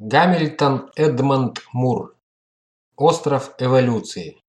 Гамильтон Эдмонд Мур. Остров эволюции.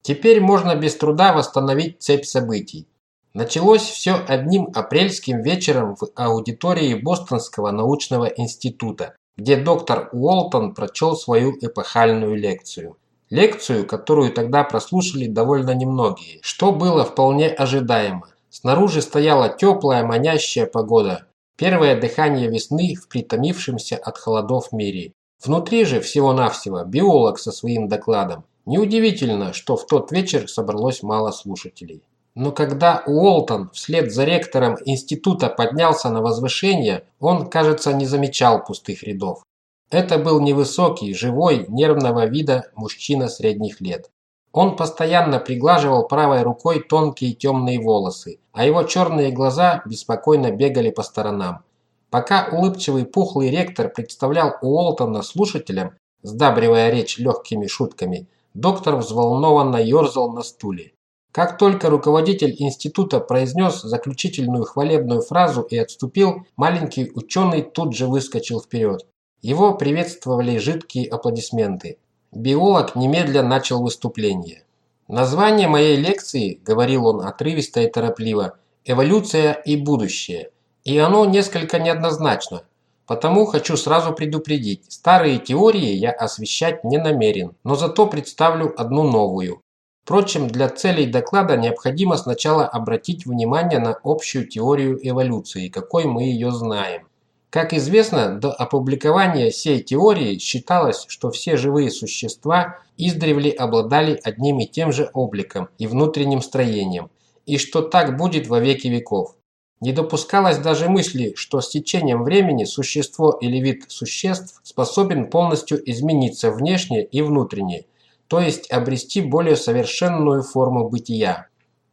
Теперь можно без труда восстановить цепь событий. Началось все одним апрельским вечером в аудитории Бостонского научного института, где доктор Уолтон прочел свою эпохальную лекцию. Лекцию, которую тогда прослушали довольно немногие, что было вполне ожидаемо. Снаружи стояла теплая, манящая погода, Первое дыхание весны в притомившемся от холодов мире. Внутри же всего-навсего биолог со своим докладом. Неудивительно, что в тот вечер собралось мало слушателей. Но когда Уолтон вслед за ректором института поднялся на возвышение, он, кажется, не замечал пустых рядов. Это был невысокий, живой, нервного вида мужчина средних лет. Он постоянно приглаживал правой рукой тонкие темные волосы, а его черные глаза беспокойно бегали по сторонам. Пока улыбчивый пухлый ректор представлял Уолтона слушателям, сдабривая речь легкими шутками, доктор взволнованно ерзал на стуле. Как только руководитель института произнес заключительную хвалебную фразу и отступил, маленький ученый тут же выскочил вперед. Его приветствовали жидкие аплодисменты. Биолог немедленно начал выступление. «Название моей лекции, – говорил он отрывисто и торопливо, – «Эволюция и будущее». И оно несколько неоднозначно. Потому хочу сразу предупредить, старые теории я освещать не намерен, но зато представлю одну новую. Впрочем, для целей доклада необходимо сначала обратить внимание на общую теорию эволюции, какой мы ее знаем. Как известно, до опубликования сей теории считалось, что все живые существа издревле обладали одним и тем же обликом и внутренним строением, и что так будет во веки веков. Не допускалось даже мысли, что с течением времени существо или вид существ способен полностью измениться внешне и внутренне, то есть обрести более совершенную форму бытия.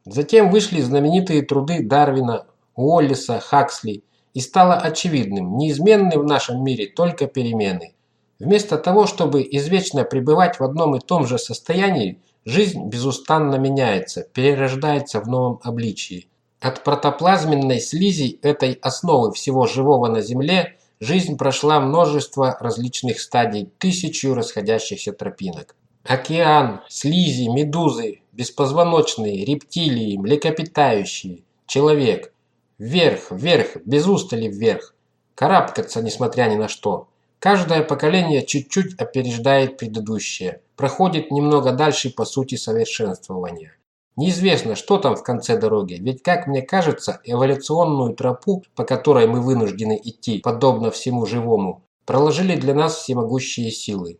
Затем вышли знаменитые труды Дарвина, Уоллиса, Хаксли – и стало очевидным, неизменны в нашем мире только перемены. Вместо того, чтобы извечно пребывать в одном и том же состоянии, жизнь безустанно меняется, перерождается в новом обличии. От протоплазменной слизи этой основы всего живого на Земле жизнь прошла множество различных стадий, тысячу расходящихся тропинок. Океан, слизи, медузы, беспозвоночные, рептилии, млекопитающие, человек – Вверх, вверх, без устали вверх. Карабкаться, несмотря ни на что. Каждое поколение чуть-чуть опереждает предыдущее, проходит немного дальше по сути совершенствования. Неизвестно, что там в конце дороги, ведь, как мне кажется, эволюционную тропу, по которой мы вынуждены идти, подобно всему живому, проложили для нас всемогущие силы.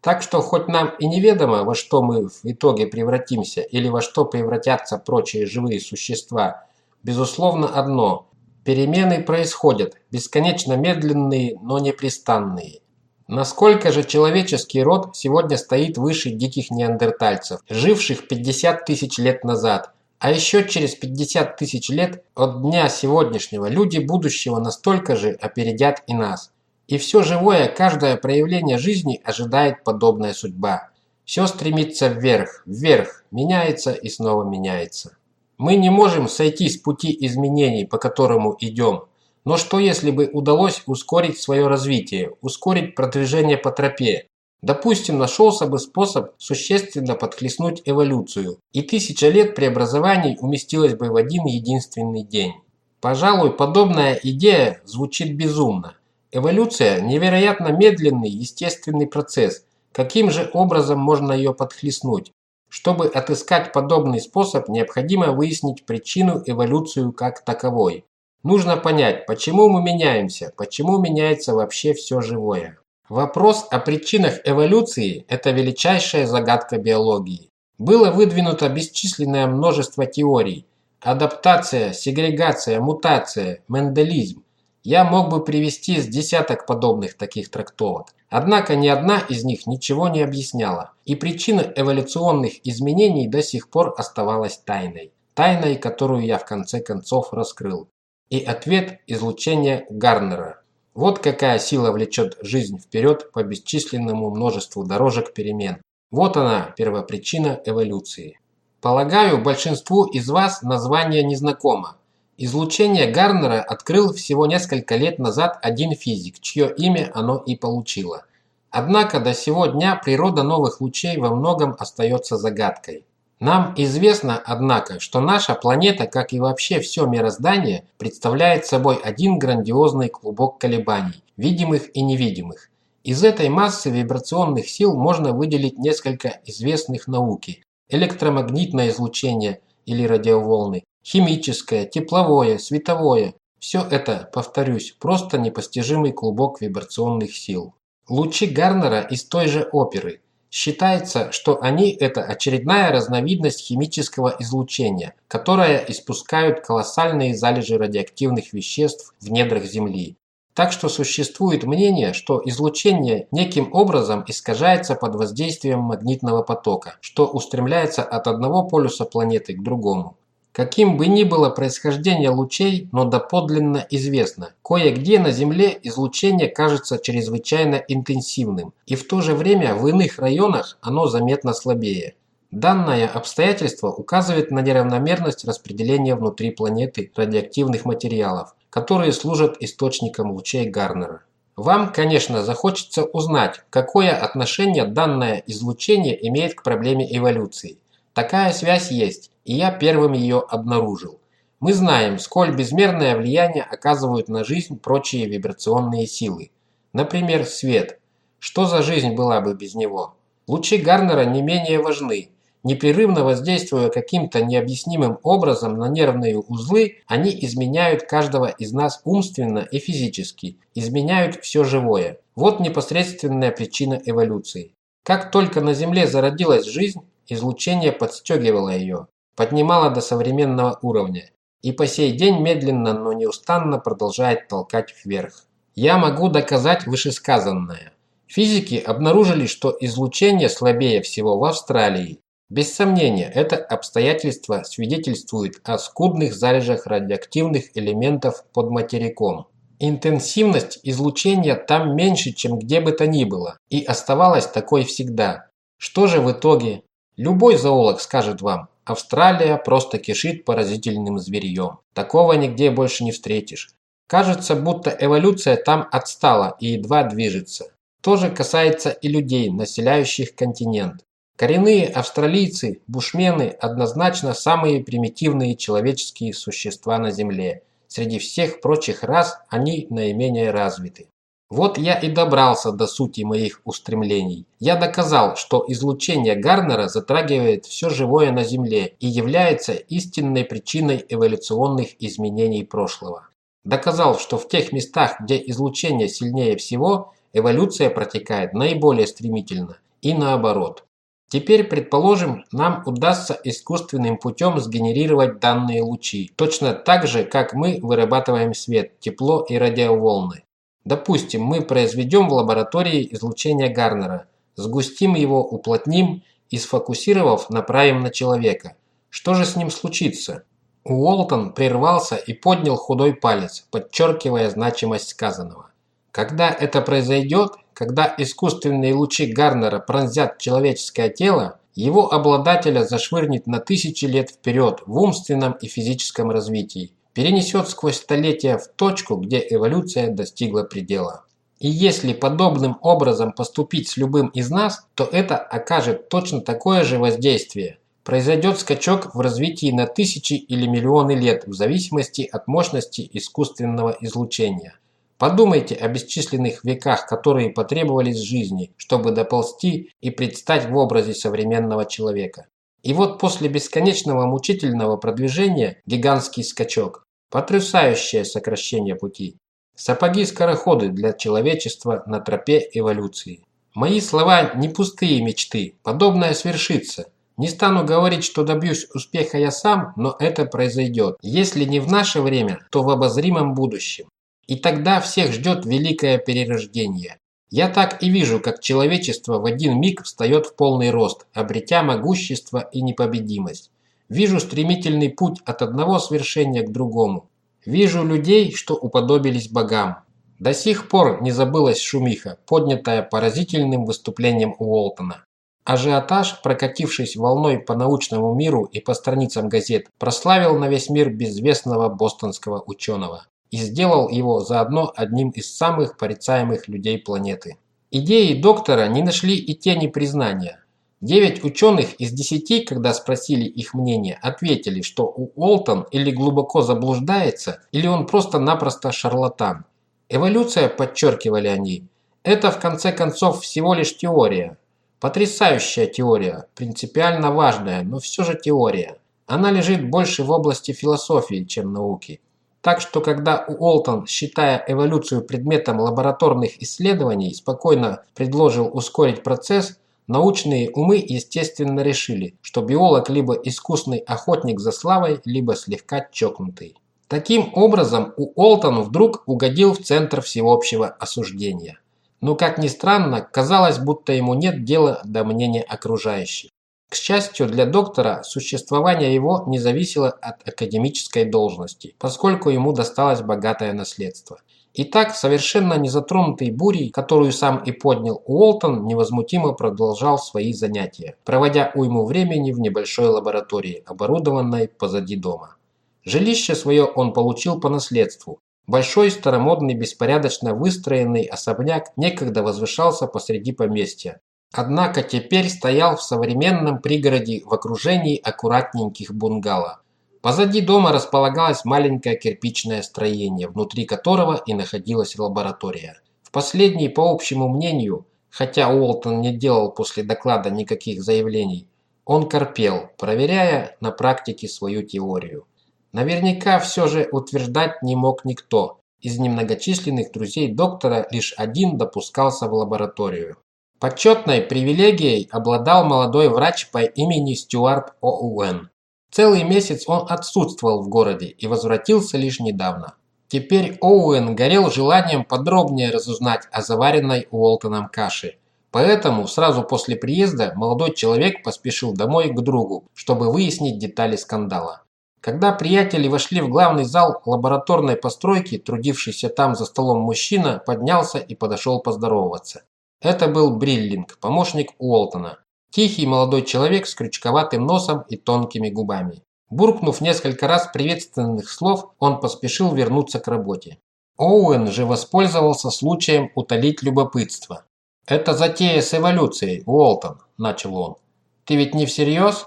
Так что хоть нам и неведомо, во что мы в итоге превратимся или во что превратятся прочие живые существа, безусловно одно – перемены происходят, бесконечно медленные, но непрестанные. Насколько же человеческий род сегодня стоит выше диких неандертальцев, живших 50 тысяч лет назад, а еще через 50 тысяч лет от дня сегодняшнего люди будущего настолько же опередят и нас. И все живое, каждое проявление жизни ожидает подобная судьба. Все стремится вверх, вверх, меняется и снова меняется. Мы не можем сойти с пути изменений, по которому идем. Но что если бы удалось ускорить свое развитие, ускорить продвижение по тропе? Допустим, нашелся бы способ существенно подхлестнуть эволюцию, и тысяча лет преобразований уместилась бы в один единственный день. Пожалуй, подобная идея звучит безумно. Эволюция – невероятно медленный естественный процесс. Каким же образом можно ее подхлестнуть? Чтобы отыскать подобный способ, необходимо выяснить причину эволюцию как таковой. Нужно понять, почему мы меняемся, почему меняется вообще все живое. Вопрос о причинах эволюции – это величайшая загадка биологии. Было выдвинуто бесчисленное множество теорий. Адаптация, сегрегация, мутация, менделизм. Я мог бы привести с десяток подобных таких трактовок. Однако ни одна из них ничего не объясняла, и причина эволюционных изменений до сих пор оставалась тайной. Тайной, которую я в конце концов раскрыл. И ответ – излучение Гарнера. Вот какая сила влечет жизнь вперед по бесчисленному множеству дорожек перемен. Вот она, первопричина эволюции. Полагаю, большинству из вас название незнакомо. Излучение Гарнера открыл всего несколько лет назад один физик, чье имя оно и получило. Однако до сего дня природа новых лучей во многом остается загадкой. Нам известно, однако, что наша планета, как и вообще все мироздание, представляет собой один грандиозный клубок колебаний, видимых и невидимых. Из этой массы вибрационных сил можно выделить несколько известных науки – электромагнитное излучение или радиоволны, химическое, тепловое, световое. Все это, повторюсь, просто непостижимый клубок вибрационных сил. Лучи Гарнера из той же оперы – Считается, что они – это очередная разновидность химического излучения, которое испускают колоссальные залежи радиоактивных веществ в недрах Земли. Так что существует мнение, что излучение неким образом искажается под воздействием магнитного потока, что устремляется от одного полюса планеты к другому. Каким бы ни было происхождение лучей, но доподлинно известно, кое-где на Земле излучение кажется чрезвычайно интенсивным, и в то же время в иных районах оно заметно слабее. Данное обстоятельство указывает на неравномерность распределения внутри планеты радиоактивных материалов, которые служат источником лучей Гарнера. Вам, конечно, захочется узнать, какое отношение данное излучение имеет к проблеме эволюции. Такая связь есть, и я первым ее обнаружил. Мы знаем, сколь безмерное влияние оказывают на жизнь прочие вибрационные силы. Например, свет. Что за жизнь была бы без него? Лучи Гарнера не менее важны. Непрерывно воздействуя каким-то необъяснимым образом на нервные узлы, они изменяют каждого из нас умственно и физически, изменяют все живое. Вот непосредственная причина эволюции. Как только на Земле зародилась жизнь, излучение подстегивало ее поднимала до современного уровня и по сей день медленно, но неустанно продолжает толкать вверх. Я могу доказать вышесказанное. Физики обнаружили, что излучение слабее всего в Австралии. Без сомнения, это обстоятельство свидетельствует о скудных залежах радиоактивных элементов под материком. Интенсивность излучения там меньше, чем где бы то ни было, и оставалась такой всегда. Что же в итоге? Любой зоолог скажет вам, Австралия просто кишит поразительным зверьем. Такого нигде больше не встретишь. Кажется, будто эволюция там отстала и едва движется. То же касается и людей, населяющих континент. Коренные австралийцы, бушмены однозначно самые примитивные человеческие существа на Земле. Среди всех прочих рас они наименее развиты. Вот я и добрался до сути моих устремлений. Я доказал, что излучение Гарнера затрагивает все живое на Земле и является истинной причиной эволюционных изменений прошлого. Доказал, что в тех местах, где излучение сильнее всего, эволюция протекает наиболее стремительно и наоборот. Теперь, предположим, нам удастся искусственным путем сгенерировать данные лучи, точно так же, как мы вырабатываем свет, тепло и радиоволны. Допустим, мы произведем в лаборатории излучение Гарнера, сгустим его, уплотним и сфокусировав, направим на человека. Что же с ним случится? Уолтон прервался и поднял худой палец, подчеркивая значимость сказанного. Когда это произойдет, когда искусственные лучи Гарнера пронзят человеческое тело, его обладателя зашвырнет на тысячи лет вперед в умственном и физическом развитии, перенесет сквозь столетия в точку, где эволюция достигла предела. И если подобным образом поступить с любым из нас, то это окажет точно такое же воздействие. Произойдет скачок в развитии на тысячи или миллионы лет в зависимости от мощности искусственного излучения. Подумайте о бесчисленных веках, которые потребовались жизни, чтобы доползти и предстать в образе современного человека. И вот после бесконечного мучительного продвижения гигантский скачок. Потрясающее сокращение пути. Сапоги-скороходы для человечества на тропе эволюции. Мои слова не пустые мечты. Подобное свершится. Не стану говорить, что добьюсь успеха я сам, но это произойдет. Если не в наше время, то в обозримом будущем. И тогда всех ждет великое перерождение. Я так и вижу, как человечество в один миг встает в полный рост, обретя могущество и непобедимость. Вижу стремительный путь от одного свершения к другому. Вижу людей, что уподобились богам. До сих пор не забылась шумиха, поднятая поразительным выступлением Уолтона. Ажиотаж, прокатившись волной по научному миру и по страницам газет, прославил на весь мир безвестного бостонского ученого и сделал его заодно одним из самых порицаемых людей планеты. Идеи доктора не нашли и тени признания. Девять ученых из десяти, когда спросили их мнение, ответили, что у Уолтон или глубоко заблуждается, или он просто-напросто шарлатан. Эволюция, подчеркивали они, это в конце концов всего лишь теория. Потрясающая теория, принципиально важная, но все же теория. Она лежит больше в области философии, чем науки. Так что когда Уолтон, считая эволюцию предметом лабораторных исследований, спокойно предложил ускорить процесс, научные умы естественно решили, что биолог либо искусный охотник за славой, либо слегка чокнутый. Таким образом, Уолтон вдруг угодил в центр всеобщего осуждения. Но, как ни странно, казалось, будто ему нет дела до мнения окружающих. К счастью для доктора, существование его не зависело от академической должности, поскольку ему досталось богатое наследство. Итак, совершенно не затронутый бурей, которую сам и поднял Уолтон, невозмутимо продолжал свои занятия, проводя уйму времени в небольшой лаборатории, оборудованной позади дома. Жилище свое он получил по наследству. Большой старомодный беспорядочно выстроенный особняк некогда возвышался посреди поместья, Однако теперь стоял в современном пригороде в окружении аккуратненьких бунгало. Позади дома располагалось маленькое кирпичное строение, внутри которого и находилась лаборатория. В последней, по общему мнению, хотя Уолтон не делал после доклада никаких заявлений, он корпел, проверяя на практике свою теорию. Наверняка все же утверждать не мог никто. Из немногочисленных друзей доктора лишь один допускался в лабораторию. Почетной привилегией обладал молодой врач по имени Стюарт Оуэн. Целый месяц он отсутствовал в городе и возвратился лишь недавно. Теперь Оуэн горел желанием подробнее разузнать о заваренной Уолтоном каше. Поэтому сразу после приезда молодой человек поспешил домой к другу, чтобы выяснить детали скандала. Когда приятели вошли в главный зал лабораторной постройки, трудившийся там за столом мужчина поднялся и подошел поздороваться. Это был Бриллинг, помощник Уолтона. Тихий молодой человек с крючковатым носом и тонкими губами. Буркнув несколько раз приветственных слов, он поспешил вернуться к работе. Оуэн же воспользовался случаем утолить любопытство. «Это затея с эволюцией, Уолтон», – начал он. «Ты ведь не всерьез?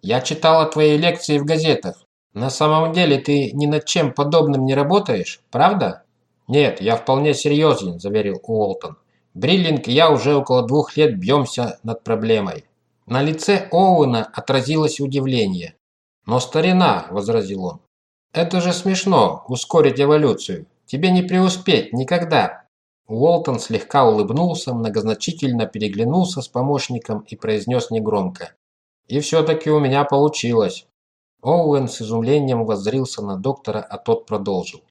Я читал о твоей лекции в газетах. На самом деле ты ни над чем подобным не работаешь, правда?» «Нет, я вполне серьезен», – заверил Уолтон. Бриллинг и я уже около двух лет бьемся над проблемой. На лице Оуэна отразилось удивление. «Но старина», – возразил он, – «это же смешно, ускорить эволюцию. Тебе не преуспеть никогда». Уолтон слегка улыбнулся, многозначительно переглянулся с помощником и произнес негромко. «И все-таки у меня получилось». Оуэн с изумлением воззрился на доктора, а тот продолжил.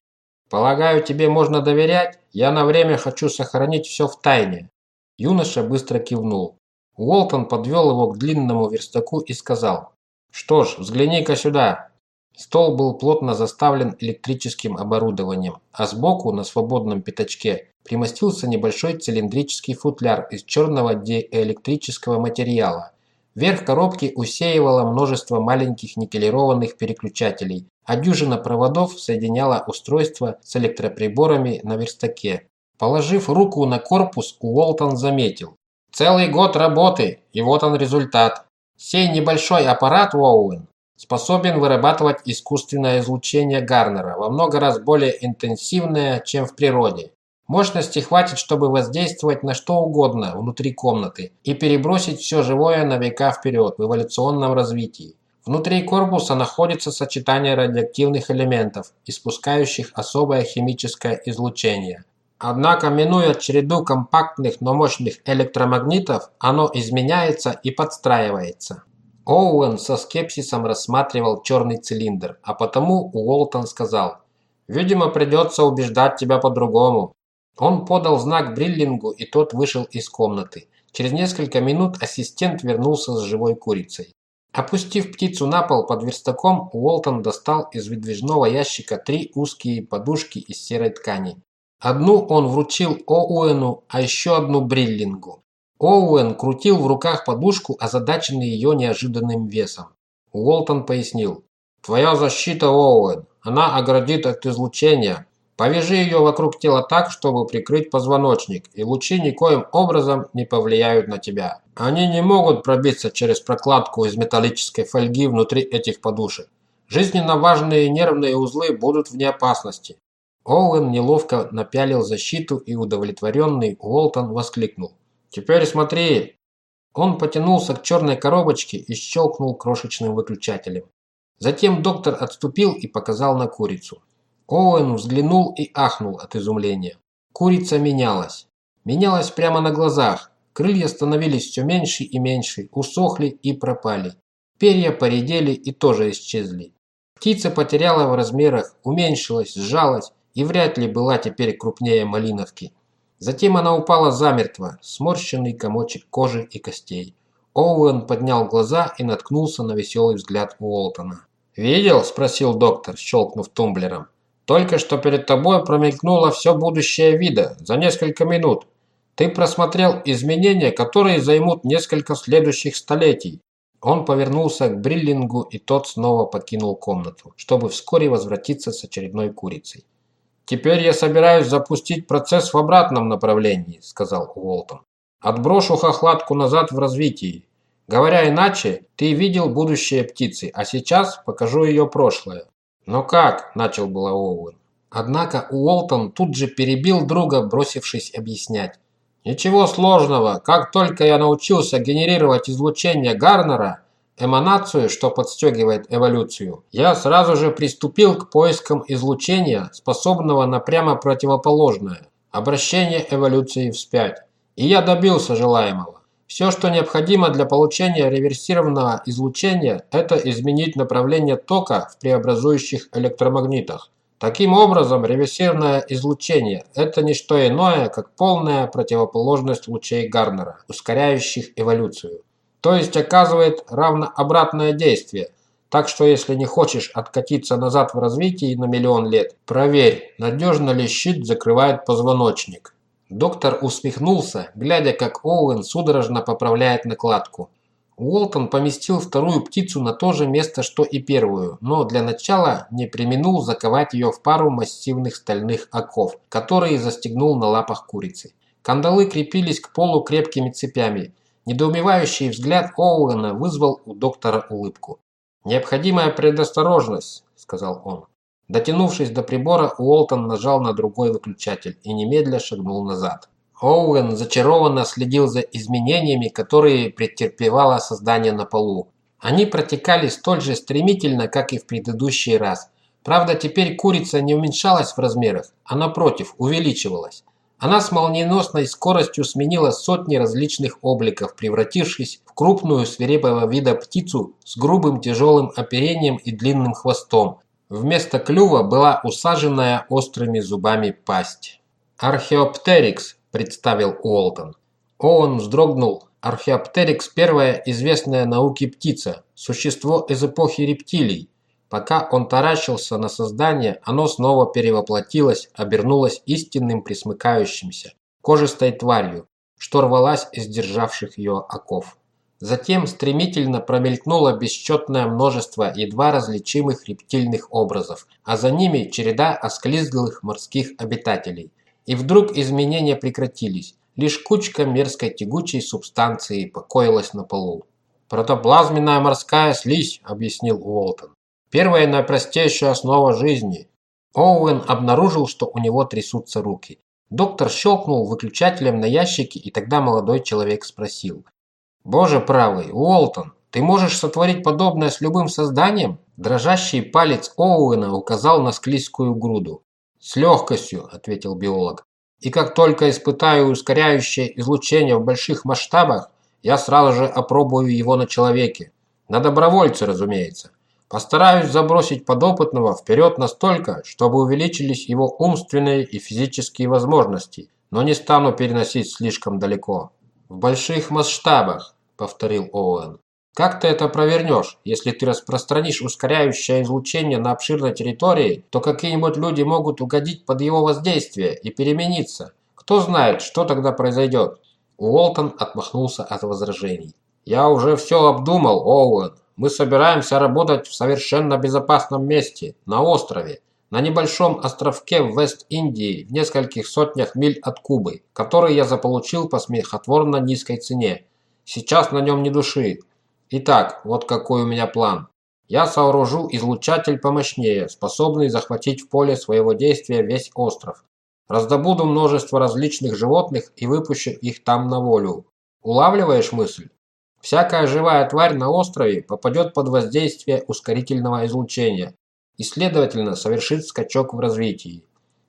«Полагаю, тебе можно доверять? Я на время хочу сохранить все в тайне». Юноша быстро кивнул. Уолтон подвел его к длинному верстаку и сказал. «Что ж, взгляни-ка сюда». Стол был плотно заставлен электрическим оборудованием, а сбоку, на свободном пятачке, примостился небольшой цилиндрический футляр из черного диэлектрического материала. Верх коробки усеивало множество маленьких никелированных переключателей, а дюжина проводов соединяла устройство с электроприборами на верстаке. Положив руку на корпус, Уолтон заметил. «Целый год работы, и вот он результат. Сей небольшой аппарат, Уоуэн, способен вырабатывать искусственное излучение Гарнера, во много раз более интенсивное, чем в природе. Мощности хватит, чтобы воздействовать на что угодно внутри комнаты и перебросить все живое на века вперед в эволюционном развитии. Внутри корпуса находится сочетание радиоактивных элементов, испускающих особое химическое излучение. Однако, минуя череду компактных, но мощных электромагнитов, оно изменяется и подстраивается. Оуэн со скепсисом рассматривал черный цилиндр, а потому Уолтон сказал, «Видимо, придется убеждать тебя по-другому. Он подал знак Бриллингу, и тот вышел из комнаты. Через несколько минут ассистент вернулся с живой курицей. Опустив птицу на пол под верстаком, Уолтон достал из выдвижного ящика три узкие подушки из серой ткани. Одну он вручил Оуэну, а еще одну Бриллингу. Оуэн крутил в руках подушку, озадаченный ее неожиданным весом. Уолтон пояснил. «Твоя защита, Оуэн, она оградит от излучения. Повяжи ее вокруг тела так, чтобы прикрыть позвоночник, и лучи никоим образом не повлияют на тебя. Они не могут пробиться через прокладку из металлической фольги внутри этих подушек. Жизненно важные нервные узлы будут вне опасности. Оуэн неловко напялил защиту и удовлетворенный Уолтон воскликнул. «Теперь смотри!» Он потянулся к черной коробочке и щелкнул крошечным выключателем. Затем доктор отступил и показал на курицу. Оуэн взглянул и ахнул от изумления. Курица менялась. Менялась прямо на глазах. Крылья становились все меньше и меньше, усохли и пропали. Перья поредели и тоже исчезли. Птица потеряла в размерах, уменьшилась, сжалась и вряд ли была теперь крупнее малиновки. Затем она упала замертво, сморщенный комочек кожи и костей. Оуэн поднял глаза и наткнулся на веселый взгляд Уолтона. «Видел?» – спросил доктор, щелкнув тумблером. «Только что перед тобой промелькнуло все будущее вида за несколько минут. Ты просмотрел изменения, которые займут несколько следующих столетий. Он повернулся к Бриллингу, и тот снова покинул комнату, чтобы вскоре возвратиться с очередной курицей. «Теперь я собираюсь запустить процесс в обратном направлении», – сказал Уолтон. «Отброшу хохлатку назад в развитии. Говоря иначе, ты видел будущее птицы, а сейчас покажу ее прошлое». «Но как?» – начал было Оуэн. Однако Уолтон тут же перебил друга, бросившись объяснять. «Ничего сложного. Как только я научился генерировать излучение Гарнера, эманацию, что подстегивает эволюцию, я сразу же приступил к поискам излучения, способного на прямо противоположное – обращение эволюции вспять. И я добился желаемого. Все, что необходимо для получения реверсированного излучения, это изменить направление тока в преобразующих электромагнитах. Таким образом, реверсивное излучение – это не что иное, как полная противоположность лучей Гарнера, ускоряющих эволюцию то есть оказывает равнообратное действие. Так что если не хочешь откатиться назад в развитии на миллион лет, проверь, надежно ли щит закрывает позвоночник. Доктор усмехнулся, глядя, как Оуэн судорожно поправляет накладку. Уолтон поместил вторую птицу на то же место, что и первую, но для начала не применул заковать ее в пару массивных стальных оков, которые застегнул на лапах курицы. Кандалы крепились к полу крепкими цепями, Недоумевающий взгляд Оуэна вызвал у доктора улыбку. «Необходимая предосторожность», – сказал он. Дотянувшись до прибора, Уолтон нажал на другой выключатель и немедля шагнул назад. Оуэн зачарованно следил за изменениями, которые претерпевало создание на полу. Они протекали столь же стремительно, как и в предыдущий раз. Правда, теперь курица не уменьшалась в размерах, а напротив, увеличивалась. Она с молниеносной скоростью сменила сотни различных обликов, превратившись в крупную свирепого вида птицу с грубым тяжелым оперением и длинным хвостом. Вместо клюва была усаженная острыми зубами пасть. «Археоптерикс», – представил Уолтон. Оуэн вздрогнул. Археоптерикс – первая известная науке птица, существо из эпохи рептилий, Пока он таращился на создание, оно снова перевоплотилось, обернулось истинным присмыкающимся, кожистой тварью, что рвалась из державших ее оков. Затем стремительно промелькнуло бесчетное множество едва различимых рептильных образов, а за ними череда осклизглых морских обитателей. И вдруг изменения прекратились, лишь кучка мерзкой тягучей субстанции покоилась на полу. «Протоплазменная морская слизь», – объяснил Уолтон. Первая и наипростейшая основа жизни. Оуэн обнаружил, что у него трясутся руки. Доктор щелкнул выключателем на ящике, и тогда молодой человек спросил. «Боже правый, Уолтон, ты можешь сотворить подобное с любым созданием?» Дрожащий палец Оуэна указал на склизкую груду. «С легкостью», – ответил биолог. «И как только испытаю ускоряющее излучение в больших масштабах, я сразу же опробую его на человеке. На добровольце, разумеется. Постараюсь забросить подопытного вперед настолько, чтобы увеличились его умственные и физические возможности, но не стану переносить слишком далеко. В больших масштабах, повторил Оуэн. Как ты это провернешь? Если ты распространишь ускоряющее излучение на обширной территории, то какие-нибудь люди могут угодить под его воздействие и перемениться. Кто знает, что тогда произойдет? Уолтон отмахнулся от возражений. «Я уже все обдумал, Оуэн. Мы собираемся работать в совершенно безопасном месте, на острове, на небольшом островке в Вест-Индии, в нескольких сотнях миль от Кубы, который я заполучил по смехотворно низкой цене. Сейчас на нем ни души. Итак, вот какой у меня план. Я сооружу излучатель помощнее, способный захватить в поле своего действия весь остров. Раздобуду множество различных животных и выпущу их там на волю. Улавливаешь мысль? Всякая живая тварь на острове попадет под воздействие ускорительного излучения и, следовательно, совершит скачок в развитии.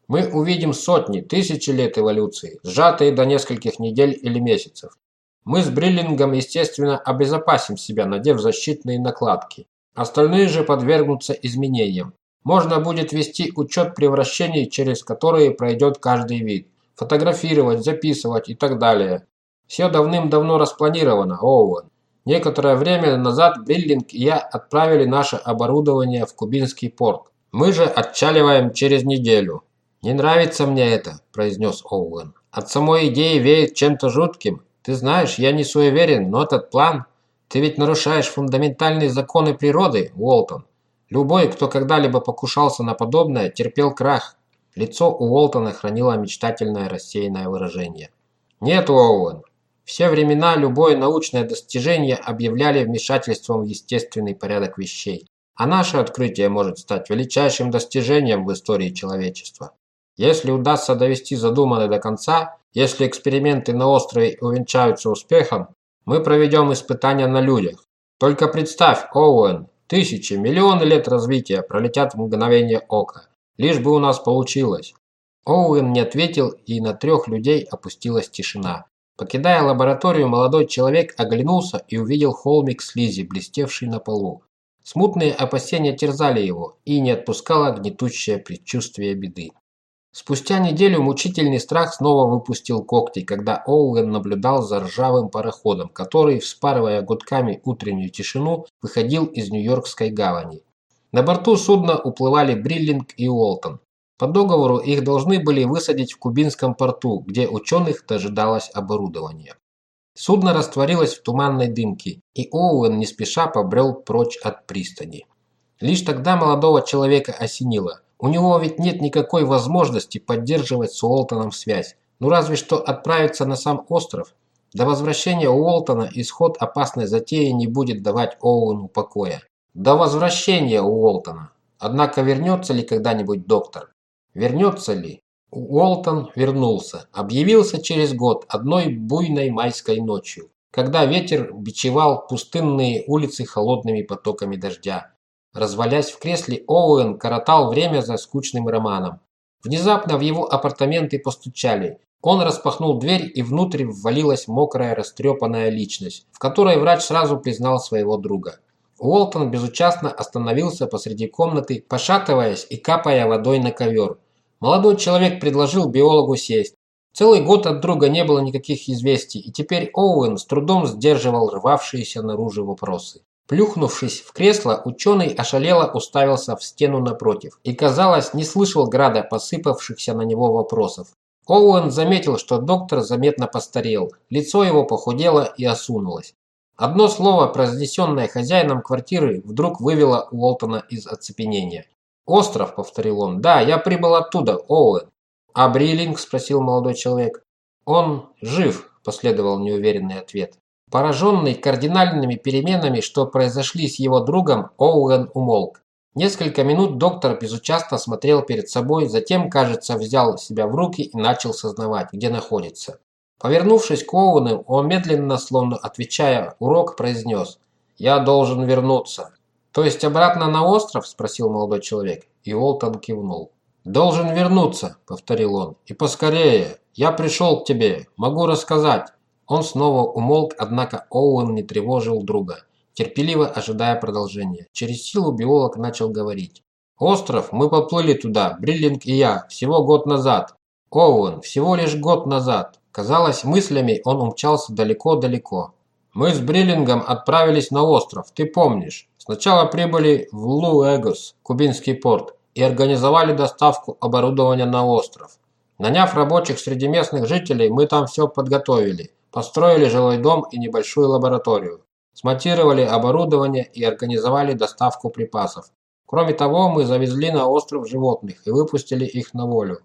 Мы увидим сотни, тысячи лет эволюции, сжатые до нескольких недель или месяцев. Мы с Бриллингом, естественно, обезопасим себя, надев защитные накладки. Остальные же подвергнутся изменениям. Можно будет вести учет превращений, через которые пройдет каждый вид. Фотографировать, записывать и так далее. Все давным-давно распланировано, Оуэн. Некоторое время назад Бриллинг и я отправили наше оборудование в Кубинский порт. Мы же отчаливаем через неделю. «Не нравится мне это», – произнес Оуэн. «От самой идеи веет чем-то жутким. Ты знаешь, я не суеверен, но этот план... Ты ведь нарушаешь фундаментальные законы природы, Уолтон. Любой, кто когда-либо покушался на подобное, терпел крах. Лицо у Уолтона хранило мечтательное рассеянное выражение. Нет, Оуэн. Все времена любое научное достижение объявляли вмешательством в естественный порядок вещей. А наше открытие может стать величайшим достижением в истории человечества. Если удастся довести задуманное до конца, если эксперименты на острове увенчаются успехом, мы проведем испытания на людях. Только представь, Оуэн, тысячи, миллионы лет развития пролетят в мгновение ока. Лишь бы у нас получилось. Оуэн не ответил, и на трех людей опустилась тишина. Покидая лабораторию, молодой человек оглянулся и увидел холмик слизи, блестевший на полу. Смутные опасения терзали его и не отпускало гнетущее предчувствие беды. Спустя неделю мучительный страх снова выпустил когти, когда Оуэн наблюдал за ржавым пароходом, который, вспарывая гудками утреннюю тишину, выходил из Нью-Йоркской гавани. На борту судна уплывали Бриллинг и Уолтон. По договору их должны были высадить в Кубинском порту, где ученых дожидалось оборудование. Судно растворилось в туманной дымке, и Оуэн не спеша побрел прочь от пристани. Лишь тогда молодого человека осенило – у него ведь нет никакой возможности поддерживать с Уолтоном связь. Ну разве что отправиться на сам остров. До возвращения Уолтона исход опасной затеи не будет давать Оуэну покоя. До возвращения Уолтона. Однако вернется ли когда-нибудь доктор? Вернется ли? Уолтон вернулся. Объявился через год, одной буйной майской ночью, когда ветер бичевал пустынные улицы холодными потоками дождя. Развалясь в кресле, Оуэн коротал время за скучным романом. Внезапно в его апартаменты постучали. Он распахнул дверь, и внутрь ввалилась мокрая растрепанная личность, в которой врач сразу признал своего друга. Уолтон безучастно остановился посреди комнаты, пошатываясь и капая водой на ковер. Молодой человек предложил биологу сесть. Целый год от друга не было никаких известий, и теперь Оуэн с трудом сдерживал рвавшиеся наружу вопросы. Плюхнувшись в кресло, ученый ошалело уставился в стену напротив и, казалось, не слышал града посыпавшихся на него вопросов. Оуэн заметил, что доктор заметно постарел, лицо его похудело и осунулось. Одно слово, произнесенное хозяином квартиры, вдруг вывело Уолтона из оцепенения. «Остров», — повторил он, — «да, я прибыл оттуда, Оуэн». «А Бриллинг?» – спросил молодой человек. «Он жив», – последовал неуверенный ответ. Пораженный кардинальными переменами, что произошли с его другом, Оуэн умолк. Несколько минут доктор безучастно смотрел перед собой, затем, кажется, взял себя в руки и начал сознавать, где находится. Повернувшись к Оуэну, он медленно, словно отвечая урок, произнес «Я должен вернуться». «То есть обратно на остров?» – спросил молодой человек, и Уолтон кивнул. «Должен вернуться», – повторил он, – «и поскорее. Я пришел к тебе, могу рассказать». Он снова умолк, однако Оуэн не тревожил друга, терпеливо ожидая продолжения. Через силу биолог начал говорить. «Остров, мы поплыли туда, Бриллинг и я, всего год назад. Оуэн, всего лишь год назад». Казалось, мыслями он умчался далеко-далеко. «Мы с Бриллингом отправились на остров, ты помнишь. Сначала прибыли в Лу-Эгос, кубинский порт, и организовали доставку оборудования на остров. Наняв рабочих среди местных жителей, мы там все подготовили. построили жилой дом и небольшую лабораторию, смонтировали оборудование и организовали доставку припасов. Кроме того, мы завезли на остров животных и выпустили их на волю.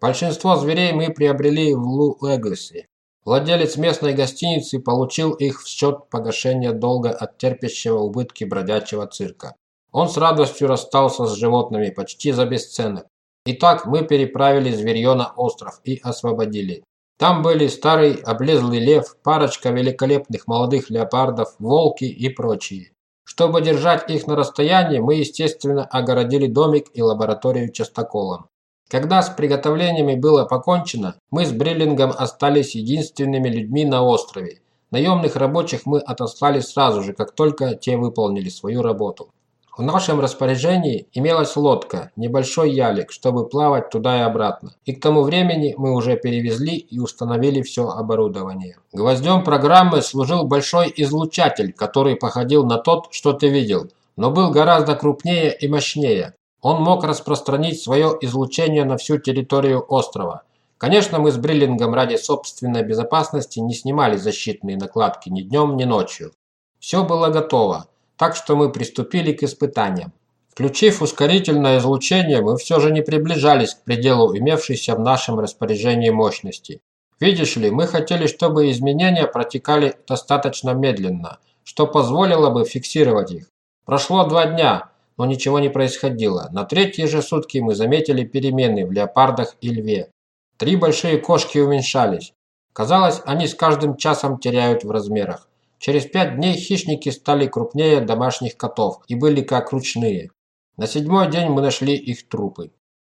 Большинство зверей мы приобрели в Лу-Легаси. Владелец местной гостиницы получил их в счет погашения долга от терпящего убытки бродячего цирка. Он с радостью расстался с животными почти за бесценок. Итак, мы переправили зверье на остров и освободили. Там были старый облезлый лев, парочка великолепных молодых леопардов, волки и прочие. Чтобы держать их на расстоянии, мы, естественно, огородили домик и лабораторию частоколом. Когда с приготовлениями было покончено, мы с Бриллингом остались единственными людьми на острове. Наемных рабочих мы отослали сразу же, как только те выполнили свою работу. В нашем распоряжении имелась лодка, небольшой ялик, чтобы плавать туда и обратно. И к тому времени мы уже перевезли и установили все оборудование. Гвоздем программы служил большой излучатель, который походил на тот, что ты видел, но был гораздо крупнее и мощнее. Он мог распространить свое излучение на всю территорию острова. Конечно, мы с Бриллингом ради собственной безопасности не снимали защитные накладки ни днем, ни ночью. Все было готово, так что мы приступили к испытаниям. Включив ускорительное излучение, мы все же не приближались к пределу имевшейся в нашем распоряжении мощности. Видишь ли, мы хотели, чтобы изменения протекали достаточно медленно, что позволило бы фиксировать их. Прошло два дня, но ничего не происходило. На третьи же сутки мы заметили перемены в леопардах и льве. Три большие кошки уменьшались. Казалось, они с каждым часом теряют в размерах. Через пять дней хищники стали крупнее домашних котов и были как ручные. На седьмой день мы нашли их трупы.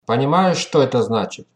Понимаешь, что это значит?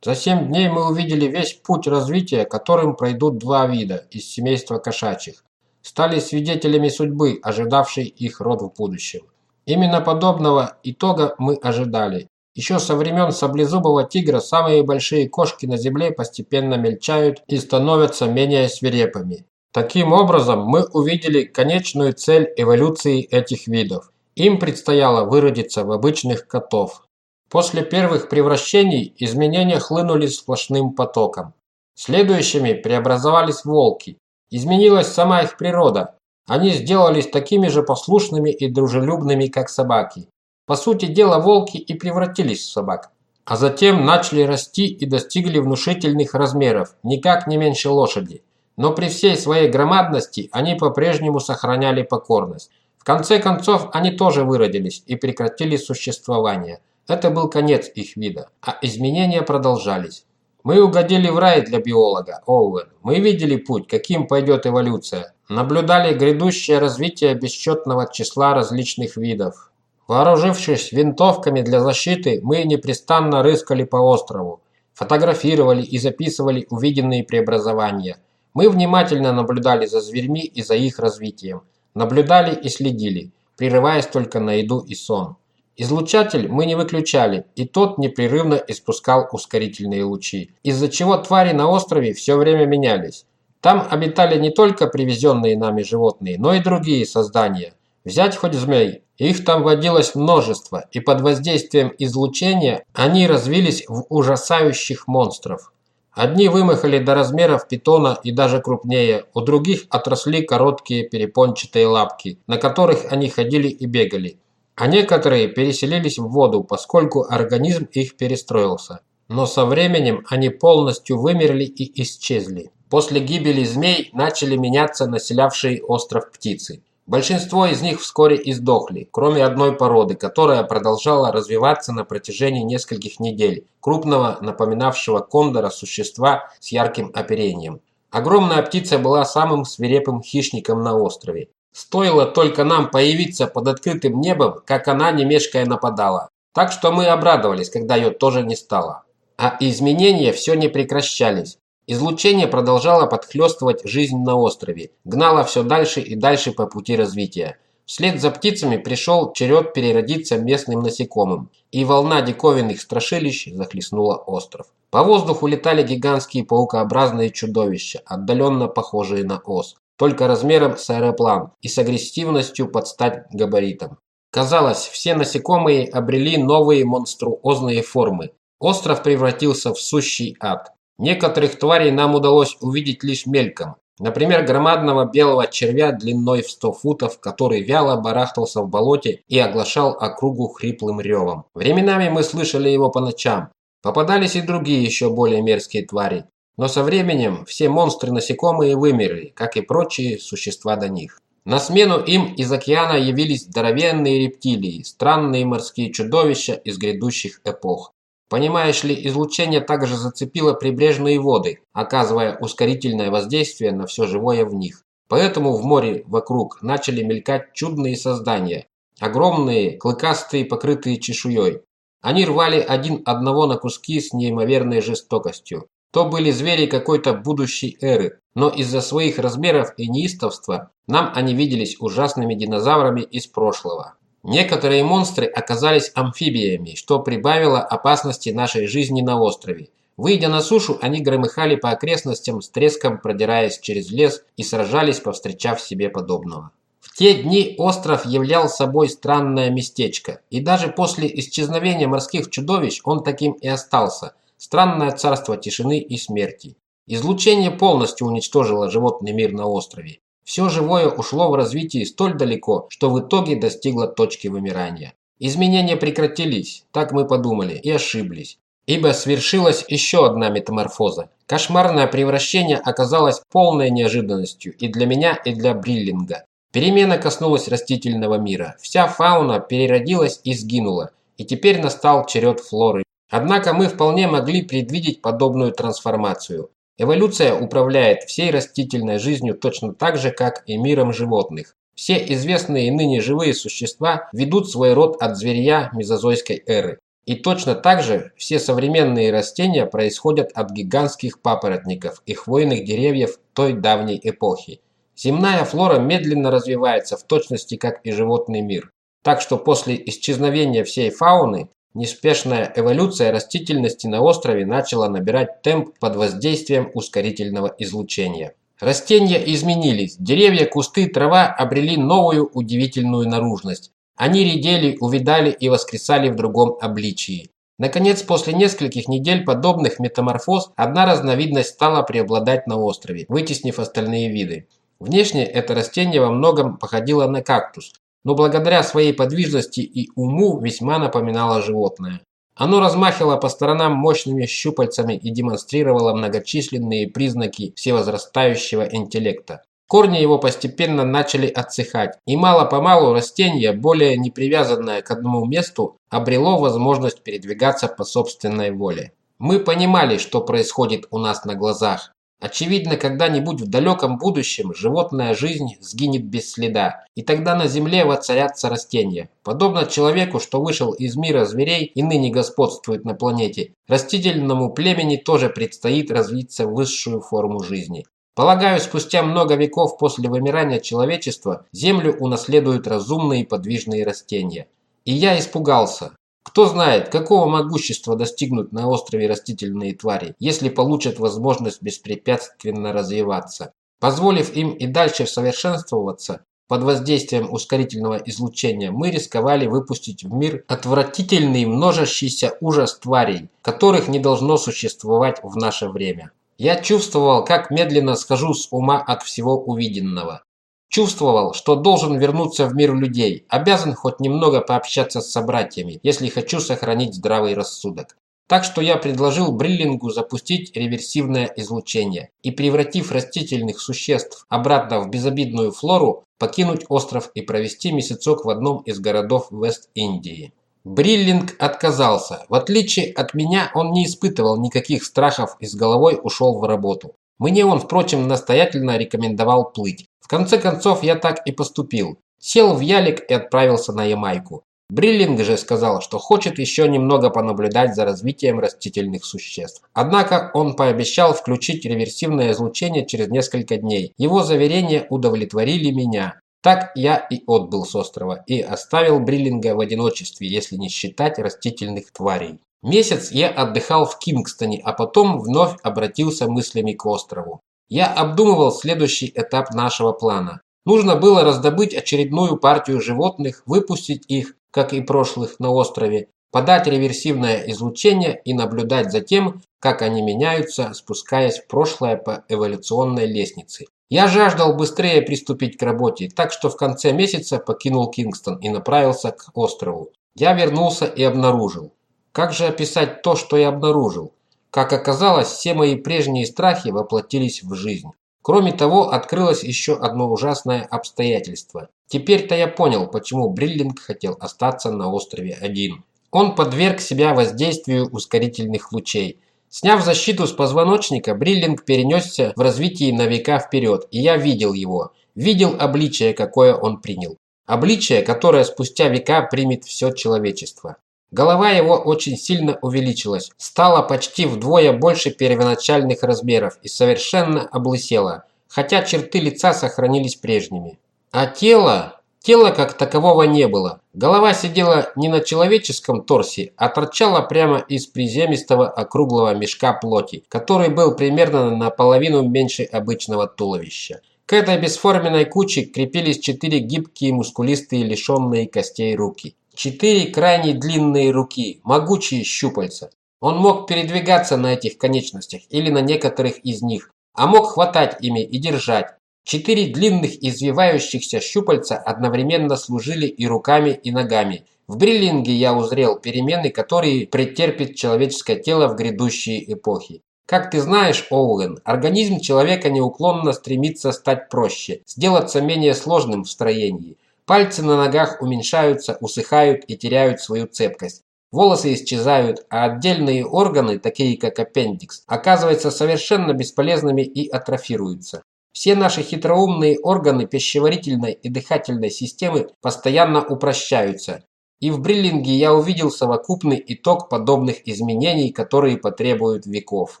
За семь дней мы увидели весь путь развития, которым пройдут два вида из семейства кошачьих. Стали свидетелями судьбы, ожидавшей их род в будущем. Именно подобного итога мы ожидали. Еще со времен саблезубого тигра самые большие кошки на земле постепенно мельчают и становятся менее свирепыми. Таким образом, мы увидели конечную цель эволюции этих видов. Им предстояло выродиться в обычных котов. После первых превращений изменения хлынули сплошным потоком. Следующими преобразовались волки. Изменилась сама их природа, они сделались такими же послушными и дружелюбными, как собаки. По сути дела, волки и превратились в собак. А затем начали расти и достигли внушительных размеров, никак не меньше лошади. Но при всей своей громадности они по-прежнему сохраняли покорность. В конце концов, они тоже выродились и прекратили существование. Это был конец их вида, а изменения продолжались. Мы угодили в рай для биолога, Оуэн. Мы видели путь, каким пойдет эволюция. Наблюдали грядущее развитие бесчетного числа различных видов. Вооружившись винтовками для защиты, мы непрестанно рыскали по острову. Фотографировали и записывали увиденные преобразования. Мы внимательно наблюдали за зверьми и за их развитием. Наблюдали и следили, прерываясь только на еду и сон. Излучатель мы не выключали, и тот непрерывно испускал ускорительные лучи, из-за чего твари на острове все время менялись. Там обитали не только привезенные нами животные, но и другие создания. Взять хоть змей. Их там водилось множество, и под воздействием излучения они развились в ужасающих монстров. Одни вымахали до размеров питона и даже крупнее, у других отросли короткие перепончатые лапки, на которых они ходили и бегали а некоторые переселились в воду, поскольку организм их перестроился. Но со временем они полностью вымерли и исчезли. После гибели змей начали меняться населявшие остров птицы. Большинство из них вскоре издохли, кроме одной породы, которая продолжала развиваться на протяжении нескольких недель, крупного, напоминавшего кондора существа с ярким оперением. Огромная птица была самым свирепым хищником на острове. Стоило только нам появиться под открытым небом, как она, не мешкая, нападала. Так что мы обрадовались, когда ее тоже не стало. А изменения все не прекращались. Излучение продолжало подхлестывать жизнь на острове, гнало все дальше и дальше по пути развития. Вслед за птицами пришел черед переродиться местным насекомым, и волна диковинных страшилищ захлестнула остров. По воздуху летали гигантские паукообразные чудовища, отдаленно похожие на ос только размером с аэроплан и с агрессивностью под стать габаритам. Казалось, все насекомые обрели новые монструозные формы. Остров превратился в сущий ад. Некоторых тварей нам удалось увидеть лишь мельком. Например, громадного белого червя длиной в 100 футов, который вяло барахтался в болоте и оглашал округу хриплым ревом. Временами мы слышали его по ночам. Попадались и другие еще более мерзкие твари. Но со временем все монстры-насекомые вымерли, как и прочие существа до них. На смену им из океана явились здоровенные рептилии, странные морские чудовища из грядущих эпох. Понимаешь ли, излучение также зацепило прибрежные воды, оказывая ускорительное воздействие на все живое в них. Поэтому в море вокруг начали мелькать чудные создания. Огромные, клыкастые, покрытые чешуей. Они рвали один одного на куски с неимоверной жестокостью. То были звери какой-то будущей эры, но из-за своих размеров и неистовства нам они виделись ужасными динозаврами из прошлого. Некоторые монстры оказались амфибиями, что прибавило опасности нашей жизни на острове. Выйдя на сушу, они громыхали по окрестностям с треском, продираясь через лес и сражались, повстречав себе подобного. В те дни остров являл собой странное местечко, и даже после исчезновения морских чудовищ он таким и остался – странное царство тишины и смерти. Излучение полностью уничтожило животный мир на острове. Все живое ушло в развитии столь далеко, что в итоге достигло точки вымирания. Изменения прекратились, так мы подумали, и ошиблись. Ибо свершилась еще одна метаморфоза. Кошмарное превращение оказалось полной неожиданностью и для меня, и для Бриллинга. Перемена коснулась растительного мира. Вся фауна переродилась и сгинула. И теперь настал черед флоры. Однако мы вполне могли предвидеть подобную трансформацию. Эволюция управляет всей растительной жизнью точно так же, как и миром животных. Все известные ныне живые существа ведут свой род от зверья мезозойской эры. И точно так же все современные растения происходят от гигантских папоротников и хвойных деревьев той давней эпохи. Земная флора медленно развивается в точности как и животный мир. Так что после исчезновения всей фауны Неспешная эволюция растительности на острове начала набирать темп под воздействием ускорительного излучения. Растения изменились, деревья, кусты, трава обрели новую удивительную наружность. Они редели, увидали и воскресали в другом обличии. Наконец, после нескольких недель подобных метаморфоз, одна разновидность стала преобладать на острове, вытеснив остальные виды. Внешне это растение во многом походило на кактус, но благодаря своей подвижности и уму весьма напоминало животное. Оно размахивало по сторонам мощными щупальцами и демонстрировало многочисленные признаки всевозрастающего интеллекта. Корни его постепенно начали отсыхать, и мало-помалу растение, более не привязанное к одному месту, обрело возможность передвигаться по собственной воле. Мы понимали, что происходит у нас на глазах, Очевидно, когда-нибудь в далеком будущем животная жизнь сгинет без следа, и тогда на Земле воцарятся растения. Подобно человеку, что вышел из мира зверей и ныне господствует на планете, растительному племени тоже предстоит развиться в высшую форму жизни. Полагаю, спустя много веков после вымирания человечества Землю унаследуют разумные подвижные растения. И я испугался. Кто знает, какого могущества достигнут на острове растительные твари, если получат возможность беспрепятственно развиваться. Позволив им и дальше совершенствоваться, под воздействием ускорительного излучения мы рисковали выпустить в мир отвратительный множащийся ужас тварей, которых не должно существовать в наше время. Я чувствовал, как медленно схожу с ума от всего увиденного. Чувствовал, что должен вернуться в мир людей, обязан хоть немного пообщаться с собратьями, если хочу сохранить здравый рассудок. Так что я предложил Бриллингу запустить реверсивное излучение и, превратив растительных существ обратно в безобидную флору, покинуть остров и провести месяцок в одном из городов Вест-Индии. Бриллинг отказался. В отличие от меня, он не испытывал никаких страхов и с головой ушел в работу. Мне он, впрочем, настоятельно рекомендовал плыть. В конце концов, я так и поступил. Сел в ялик и отправился на Ямайку. Бриллинг же сказал, что хочет еще немного понаблюдать за развитием растительных существ. Однако он пообещал включить реверсивное излучение через несколько дней. Его заверения удовлетворили меня. Так я и отбыл с острова и оставил Бриллинга в одиночестве, если не считать растительных тварей. Месяц я отдыхал в Кингстоне, а потом вновь обратился мыслями к острову. Я обдумывал следующий этап нашего плана. Нужно было раздобыть очередную партию животных, выпустить их, как и прошлых, на острове, подать реверсивное излучение и наблюдать за тем, как они меняются, спускаясь в прошлое по эволюционной лестнице. Я жаждал быстрее приступить к работе, так что в конце месяца покинул Кингстон и направился к острову. Я вернулся и обнаружил. Как же описать то, что я обнаружил? Как оказалось, все мои прежние страхи воплотились в жизнь. Кроме того, открылось еще одно ужасное обстоятельство. Теперь-то я понял, почему Бриллинг хотел остаться на острове один. Он подверг себя воздействию ускорительных лучей. Сняв защиту с позвоночника, Бриллинг перенесся в развитии на века вперед, и я видел его. Видел обличие, какое он принял. Обличие, которое спустя века примет все человечество. Голова его очень сильно увеличилась, стала почти вдвое больше первоначальных размеров и совершенно облысела, хотя черты лица сохранились прежними. А тело... Тела как такового не было. Голова сидела не на человеческом торсе, а торчала прямо из приземистого округлого мешка плоти, который был примерно наполовину меньше обычного туловища. К этой бесформенной куче крепились четыре гибкие, мускулистые, лишенные костей руки. Четыре крайне длинные руки, могучие щупальца. Он мог передвигаться на этих конечностях или на некоторых из них, а мог хватать ими и держать. Четыре длинных извивающихся щупальца одновременно служили и руками, и ногами. В бриллинге я узрел перемены, которые претерпит человеческое тело в грядущие эпохи. Как ты знаешь, Оуэн, организм человека неуклонно стремится стать проще, сделаться менее сложным в строении – Пальцы на ногах уменьшаются, усыхают и теряют свою цепкость. Волосы исчезают, а отдельные органы, такие как аппендикс, оказываются совершенно бесполезными и атрофируются. Все наши хитроумные органы пищеварительной и дыхательной системы постоянно упрощаются. И в Бриллинге я увидел совокупный итог подобных изменений, которые потребуют веков.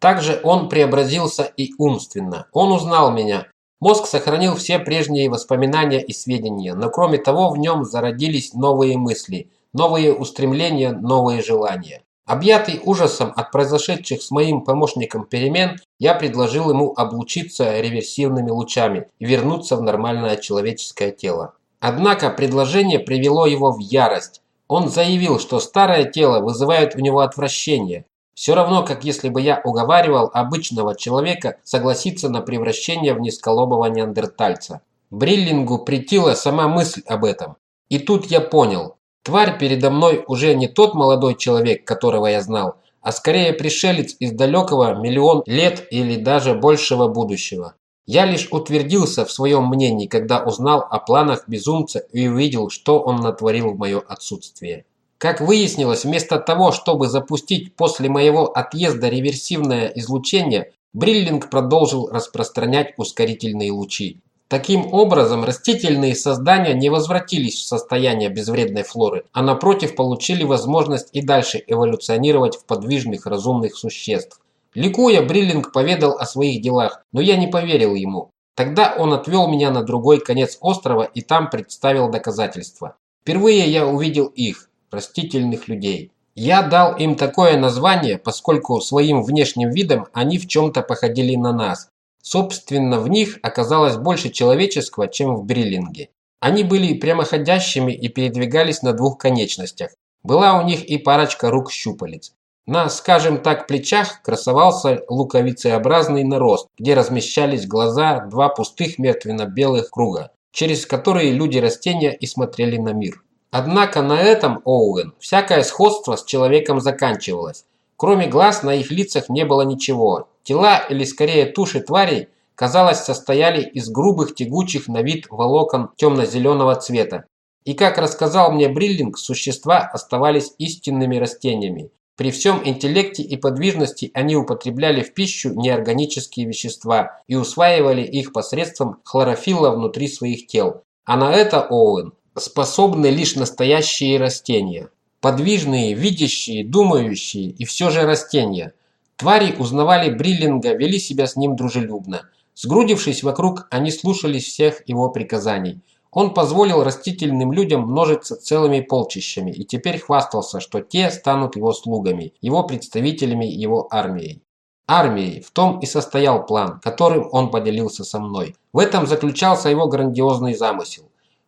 Также он преобразился и умственно. Он узнал меня, Мозг сохранил все прежние воспоминания и сведения, но кроме того в нем зародились новые мысли, новые устремления, новые желания. Объятый ужасом от произошедших с моим помощником перемен, я предложил ему облучиться реверсивными лучами и вернуться в нормальное человеческое тело. Однако предложение привело его в ярость. Он заявил, что старое тело вызывает у него отвращение, все равно, как если бы я уговаривал обычного человека согласиться на превращение в низколобого неандертальца. Бриллингу притила сама мысль об этом. И тут я понял. Тварь передо мной уже не тот молодой человек, которого я знал, а скорее пришелец из далекого миллион лет или даже большего будущего. Я лишь утвердился в своем мнении, когда узнал о планах безумца и увидел, что он натворил в мое отсутствие. Как выяснилось, вместо того, чтобы запустить после моего отъезда реверсивное излучение, Бриллинг продолжил распространять ускорительные лучи. Таким образом, растительные создания не возвратились в состояние безвредной флоры, а напротив получили возможность и дальше эволюционировать в подвижных разумных существ. Ликуя, Бриллинг поведал о своих делах, но я не поверил ему. Тогда он отвел меня на другой конец острова и там представил доказательства. Впервые я увидел их растительных людей. Я дал им такое название, поскольку своим внешним видом они в чем-то походили на нас. Собственно, в них оказалось больше человеческого, чем в бриллинге. Они были прямоходящими и передвигались на двух конечностях. Была у них и парочка рук-щупалец. На, скажем так, плечах красовался луковицеобразный нарост, где размещались глаза, два пустых мертвенно-белых круга, через которые люди-растения и смотрели на мир. Однако на этом, Оуэн, всякое сходство с человеком заканчивалось. Кроме глаз на их лицах не было ничего. Тела, или скорее туши тварей, казалось, состояли из грубых тягучих на вид волокон темно-зеленого цвета. И как рассказал мне Бриллинг, существа оставались истинными растениями. При всем интеллекте и подвижности они употребляли в пищу неорганические вещества и усваивали их посредством хлорофилла внутри своих тел. А на это, Оуэн, способны лишь настоящие растения. Подвижные, видящие, думающие и все же растения. Твари узнавали Бриллинга, вели себя с ним дружелюбно. Сгрудившись вокруг, они слушались всех его приказаний. Он позволил растительным людям множиться целыми полчищами и теперь хвастался, что те станут его слугами, его представителями, его армией. Армией в том и состоял план, которым он поделился со мной. В этом заключался его грандиозный замысел.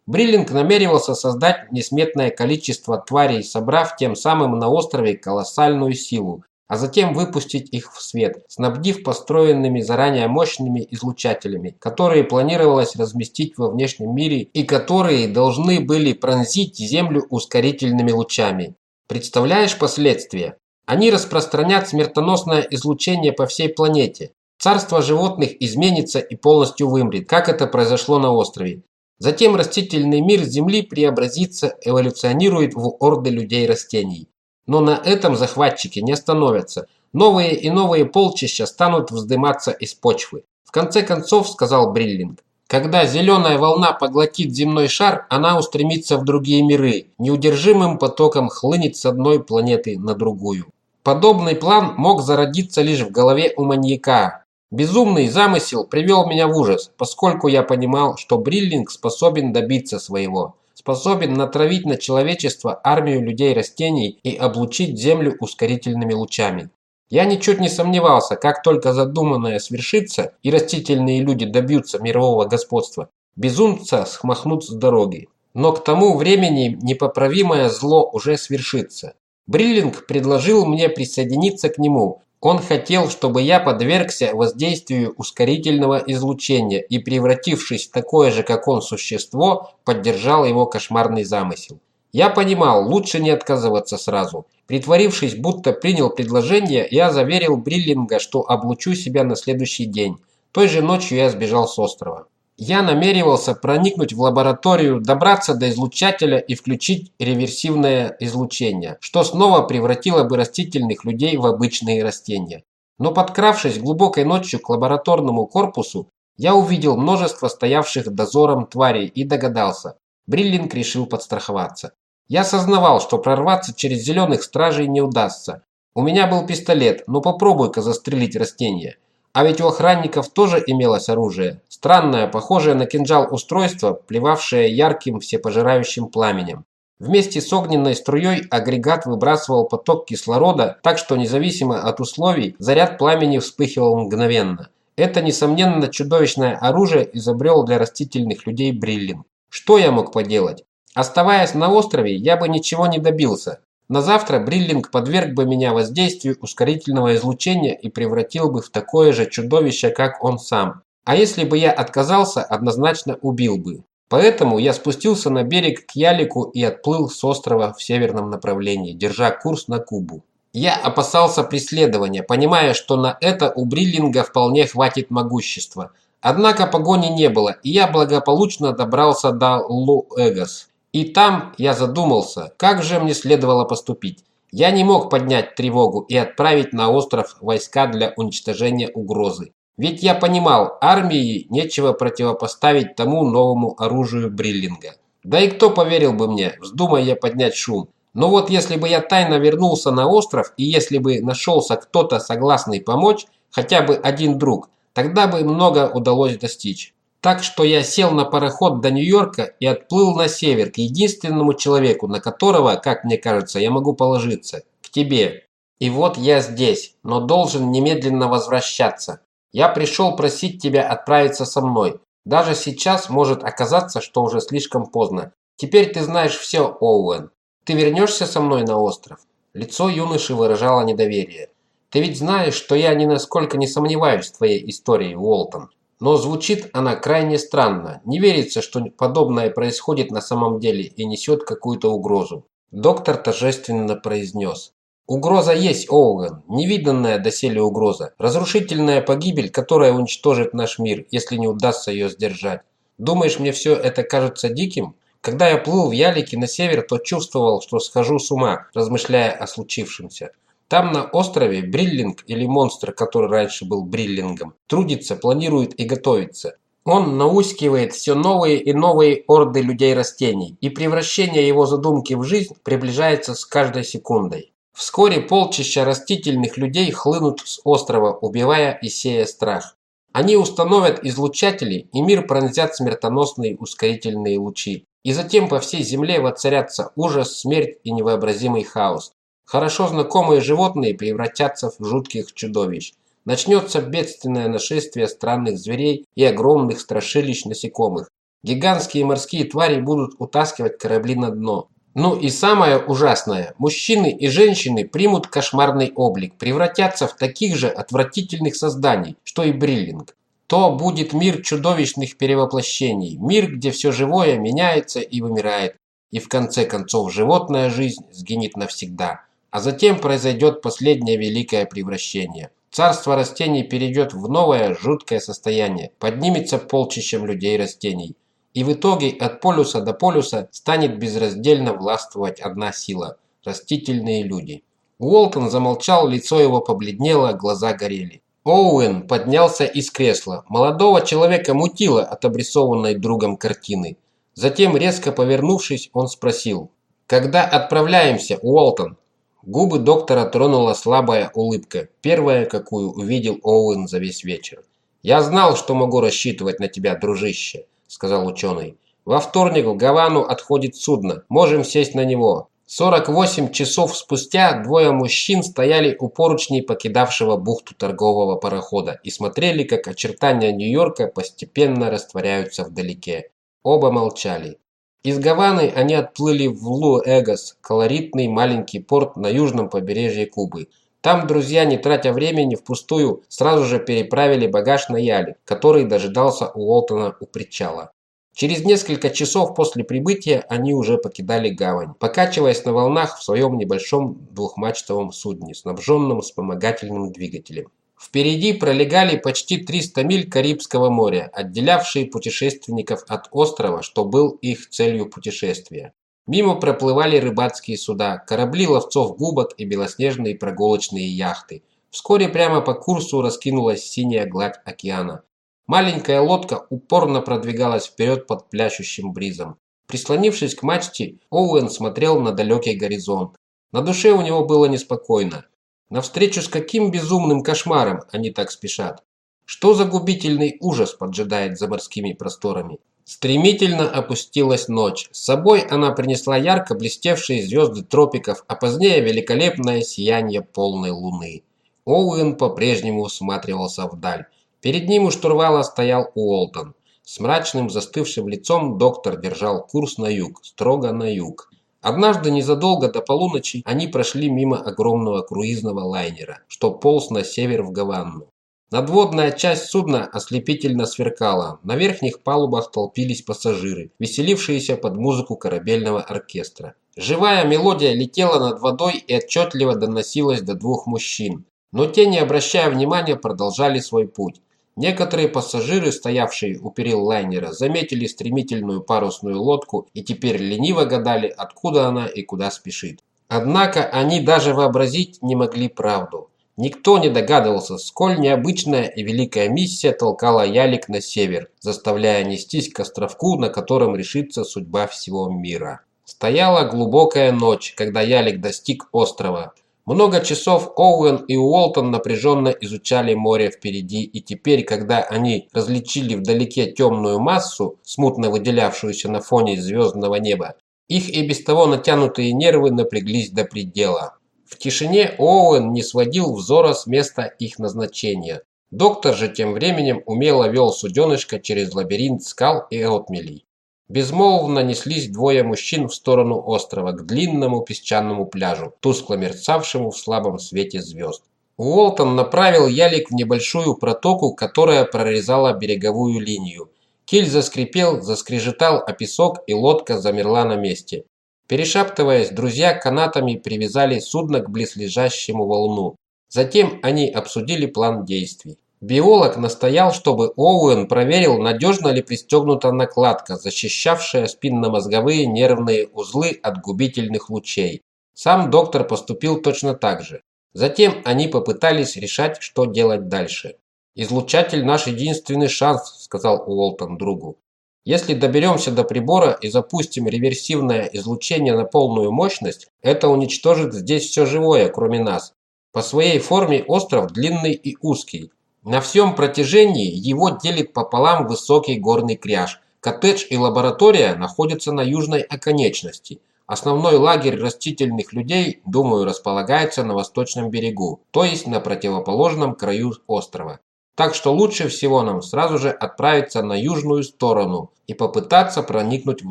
Бриллинг намеревался создать несметное количество тварей, собрав тем самым на острове колоссальную силу, а затем выпустить их в свет, снабдив построенными заранее мощными излучателями, которые планировалось разместить во внешнем мире и которые должны были пронзить Землю ускорительными лучами. Представляешь последствия? Они распространят смертоносное излучение по всей планете. Царство животных изменится и полностью вымрет, как это произошло на острове. Затем растительный мир Земли преобразится, эволюционирует в орды людей и растений. Но на этом захватчики не остановятся. Новые и новые полчища станут вздыматься из почвы. В конце концов, сказал Бриллинг, когда зеленая волна поглотит земной шар, она устремится в другие миры, неудержимым потоком хлынет с одной планеты на другую. Подобный план мог зародиться лишь в голове у маньяка. Безумный замысел привел меня в ужас, поскольку я понимал, что Бриллинг способен добиться своего способен натравить на человечество армию людей-растений и облучить Землю ускорительными лучами. Я ничуть не сомневался, как только задуманное свершится и растительные люди добьются мирового господства, безумца смахнут с дороги. Но к тому времени непоправимое зло уже свершится. Бриллинг предложил мне присоединиться к нему, он хотел, чтобы я подвергся воздействию ускорительного излучения и, превратившись в такое же, как он, существо, поддержал его кошмарный замысел. Я понимал, лучше не отказываться сразу. Притворившись, будто принял предложение, я заверил Бриллинга, что облучу себя на следующий день. Той же ночью я сбежал с острова. Я намеревался проникнуть в лабораторию, добраться до излучателя и включить реверсивное излучение, что снова превратило бы растительных людей в обычные растения. Но подкравшись глубокой ночью к лабораторному корпусу, я увидел множество стоявших дозором тварей и догадался. Бриллинг решил подстраховаться. Я осознавал, что прорваться через зеленых стражей не удастся. У меня был пистолет, но попробуй-ка застрелить растение. А ведь у охранников тоже имелось оружие. Странное, похожее на кинжал устройство, плевавшее ярким всепожирающим пламенем. Вместе с огненной струей агрегат выбрасывал поток кислорода, так что независимо от условий, заряд пламени вспыхивал мгновенно. Это, несомненно, чудовищное оружие изобрел для растительных людей Бриллин. Что я мог поделать? Оставаясь на острове, я бы ничего не добился. На завтра Бриллинг подверг бы меня воздействию ускорительного излучения и превратил бы в такое же чудовище, как он сам. А если бы я отказался, однозначно убил бы. Поэтому я спустился на берег к Ялику и отплыл с острова в северном направлении, держа курс на Кубу. Я опасался преследования, понимая, что на это у Бриллинга вполне хватит могущества. Однако погони не было, и я благополучно добрался до Лу-Эгос. И там я задумался, как же мне следовало поступить. Я не мог поднять тревогу и отправить на остров войска для уничтожения угрозы. Ведь я понимал, армии нечего противопоставить тому новому оружию Бриллинга. Да и кто поверил бы мне, вздумая я поднять шум. Но вот если бы я тайно вернулся на остров и если бы нашелся кто-то согласный помочь, хотя бы один друг, тогда бы много удалось достичь. Так что я сел на пароход до Нью-Йорка и отплыл на север к единственному человеку, на которого, как мне кажется, я могу положиться. К тебе. И вот я здесь, но должен немедленно возвращаться. Я пришел просить тебя отправиться со мной. Даже сейчас может оказаться, что уже слишком поздно. Теперь ты знаешь все, Оуэн. Ты вернешься со мной на остров?» Лицо юноши выражало недоверие. «Ты ведь знаешь, что я ни насколько не сомневаюсь в твоей истории, Уолтон. Но звучит она крайне странно. Не верится, что подобное происходит на самом деле и несет какую-то угрозу. Доктор торжественно произнес. Угроза есть, Оуэн, невиданная доселе угроза. Разрушительная погибель, которая уничтожит наш мир, если не удастся ее сдержать. Думаешь, мне все это кажется диким? Когда я плыл в Ялике на север, то чувствовал, что схожу с ума, размышляя о случившемся. Там на острове Бриллинг или монстр, который раньше был Бриллингом, трудится, планирует и готовится. Он наускивает все новые и новые орды людей-растений, и превращение его задумки в жизнь приближается с каждой секундой. Вскоре полчища растительных людей хлынут с острова, убивая и сея страх. Они установят излучатели, и мир пронзят смертоносные ускорительные лучи. И затем по всей земле воцарятся ужас, смерть и невообразимый хаос. Хорошо знакомые животные превратятся в жутких чудовищ. Начнется бедственное нашествие странных зверей и огромных страшилищ насекомых. Гигантские морские твари будут утаскивать корабли на дно. Ну и самое ужасное, мужчины и женщины примут кошмарный облик, превратятся в таких же отвратительных созданий, что и Бриллинг. То будет мир чудовищных перевоплощений, мир, где все живое меняется и вымирает, и в конце концов животная жизнь сгинет навсегда. А затем произойдет последнее великое превращение. Царство растений перейдет в новое жуткое состояние, поднимется полчищем людей растений. И в итоге от полюса до полюса станет безраздельно властвовать одна сила – растительные люди. Уолтон замолчал, лицо его побледнело, глаза горели. Оуэн поднялся из кресла. Молодого человека мутило от обрисованной другом картины. Затем, резко повернувшись, он спросил. «Когда отправляемся, Уолтон?» Губы доктора тронула слабая улыбка, первая, какую увидел Оуэн за весь вечер. «Я знал, что могу рассчитывать на тебя, дружище сказал ученый. «Во вторник в Гавану отходит судно. Можем сесть на него». 48 часов спустя двое мужчин стояли у поручней покидавшего бухту торгового парохода и смотрели, как очертания Нью-Йорка постепенно растворяются вдалеке. Оба молчали. Из Гаваны они отплыли в Лу-Эгос, колоритный маленький порт на южном побережье Кубы. Там друзья, не тратя времени впустую, сразу же переправили багаж на Яле, который дожидался Уолтона у причала. Через несколько часов после прибытия они уже покидали гавань, покачиваясь на волнах в своем небольшом двухмачтовом судне, снабженном вспомогательным двигателем. Впереди пролегали почти 300 миль Карибского моря, отделявшие путешественников от острова, что был их целью путешествия. Мимо проплывали рыбацкие суда, корабли ловцов губок и белоснежные прогулочные яхты. Вскоре прямо по курсу раскинулась синяя гладь океана. Маленькая лодка упорно продвигалась вперед под пляшущим бризом. Прислонившись к мачте, Оуэн смотрел на далекий горизонт. На душе у него было неспокойно. Навстречу с каким безумным кошмаром они так спешат? Что за губительный ужас поджидает за морскими просторами? Стремительно опустилась ночь. С собой она принесла ярко блестевшие звезды тропиков, а позднее великолепное сияние полной луны. Оуэн по-прежнему всматривался вдаль. Перед ним у штурвала стоял Уолтон. С мрачным застывшим лицом доктор держал курс на юг, строго на юг. Однажды незадолго до полуночи они прошли мимо огромного круизного лайнера, что полз на север в Гаванну. Надводная часть судна ослепительно сверкала. На верхних палубах толпились пассажиры, веселившиеся под музыку корабельного оркестра. Живая мелодия летела над водой и отчетливо доносилась до двух мужчин. Но те, не обращая внимания, продолжали свой путь. Некоторые пассажиры, стоявшие у перил лайнера, заметили стремительную парусную лодку и теперь лениво гадали, откуда она и куда спешит. Однако они даже вообразить не могли правду. Никто не догадывался, сколь необычная и великая миссия толкала Ялик на север, заставляя нестись к островку, на котором решится судьба всего мира. Стояла глубокая ночь, когда Ялик достиг острова. Много часов Оуэн и Уолтон напряженно изучали море впереди, и теперь, когда они различили вдалеке темную массу, смутно выделявшуюся на фоне звездного неба, их и без того натянутые нервы напряглись до предела. В тишине Оуэн не сводил взора с места их назначения. Доктор же тем временем умело вел суденышко через лабиринт скал и отмелей. Безмолвно неслись двое мужчин в сторону острова, к длинному песчаному пляжу, тускло мерцавшему в слабом свете звезд. Уолтон направил ялик в небольшую протоку, которая прорезала береговую линию. Киль заскрипел, заскрежетал о песок, и лодка замерла на месте. Перешептываясь, друзья канатами привязали судно к близлежащему волну. Затем они обсудили план действий. Биолог настоял, чтобы Оуэн проверил, надежно ли пристегнута накладка, защищавшая спинномозговые нервные узлы от губительных лучей. Сам доктор поступил точно так же. Затем они попытались решать, что делать дальше. «Излучатель – наш единственный шанс», – сказал Уолтон другу. Если доберемся до прибора и запустим реверсивное излучение на полную мощность, это уничтожит здесь все живое, кроме нас. По своей форме остров длинный и узкий. На всем протяжении его делит пополам высокий горный кряж. Коттедж и лаборатория находятся на южной оконечности. Основной лагерь растительных людей, думаю, располагается на восточном берегу, то есть на противоположном краю острова. Так что лучше всего нам сразу же отправиться на южную сторону и попытаться проникнуть в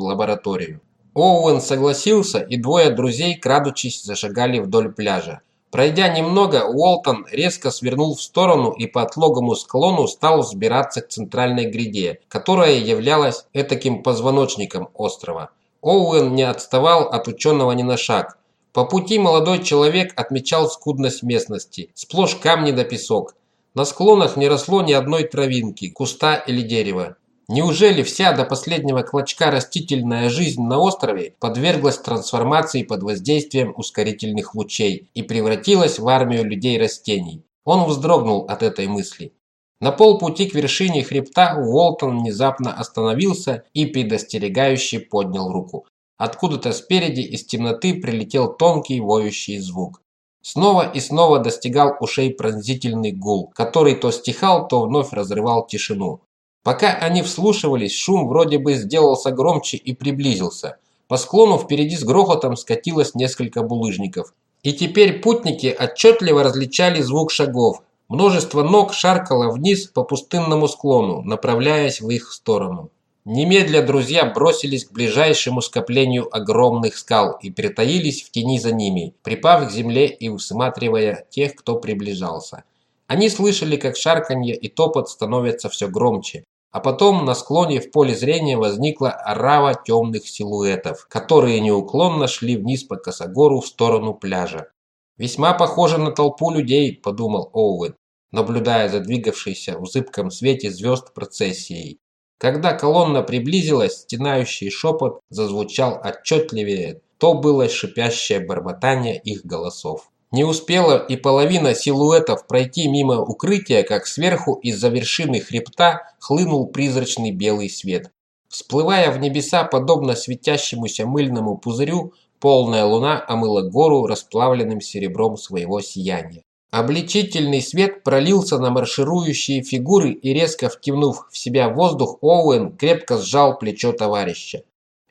лабораторию. Оуэн согласился, и двое друзей, крадучись, зашагали вдоль пляжа. Пройдя немного, Уолтон резко свернул в сторону и по отлогому склону стал взбираться к центральной гряде, которая являлась этаким позвоночником острова. Оуэн не отставал от ученого ни на шаг. По пути молодой человек отмечал скудность местности, сплошь камни да песок. На склонах не росло ни одной травинки, куста или дерева. Неужели вся до последнего клочка растительная жизнь на острове подверглась трансформации под воздействием ускорительных лучей и превратилась в армию людей-растений? Он вздрогнул от этой мысли. На полпути к вершине хребта Уолтон внезапно остановился и предостерегающе поднял руку. Откуда-то спереди из темноты прилетел тонкий воющий звук. Снова и снова достигал ушей пронзительный гул, который то стихал, то вновь разрывал тишину. Пока они вслушивались, шум вроде бы сделался громче и приблизился. По склону впереди с грохотом скатилось несколько булыжников. И теперь путники отчетливо различали звук шагов. Множество ног шаркало вниз по пустынному склону, направляясь в их сторону. Немедля друзья бросились к ближайшему скоплению огромных скал и притаились в тени за ними, припав к земле и усматривая тех, кто приближался. Они слышали, как шарканье и топот становятся все громче, а потом на склоне в поле зрения возникла орава темных силуэтов, которые неуклонно шли вниз по косогору в сторону пляжа. «Весьма похоже на толпу людей», – подумал Оуэн, наблюдая за двигавшейся в зыбком свете звезд процессией. Когда колонна приблизилась, стенающий шепот зазвучал отчетливее. То было шипящее бормотание их голосов. Не успела и половина силуэтов пройти мимо укрытия, как сверху из-за вершины хребта хлынул призрачный белый свет. Всплывая в небеса, подобно светящемуся мыльному пузырю, полная луна омыла гору расплавленным серебром своего сияния. Обличительный свет пролился на марширующие фигуры и резко втянув в себя воздух, Оуэн крепко сжал плечо товарища.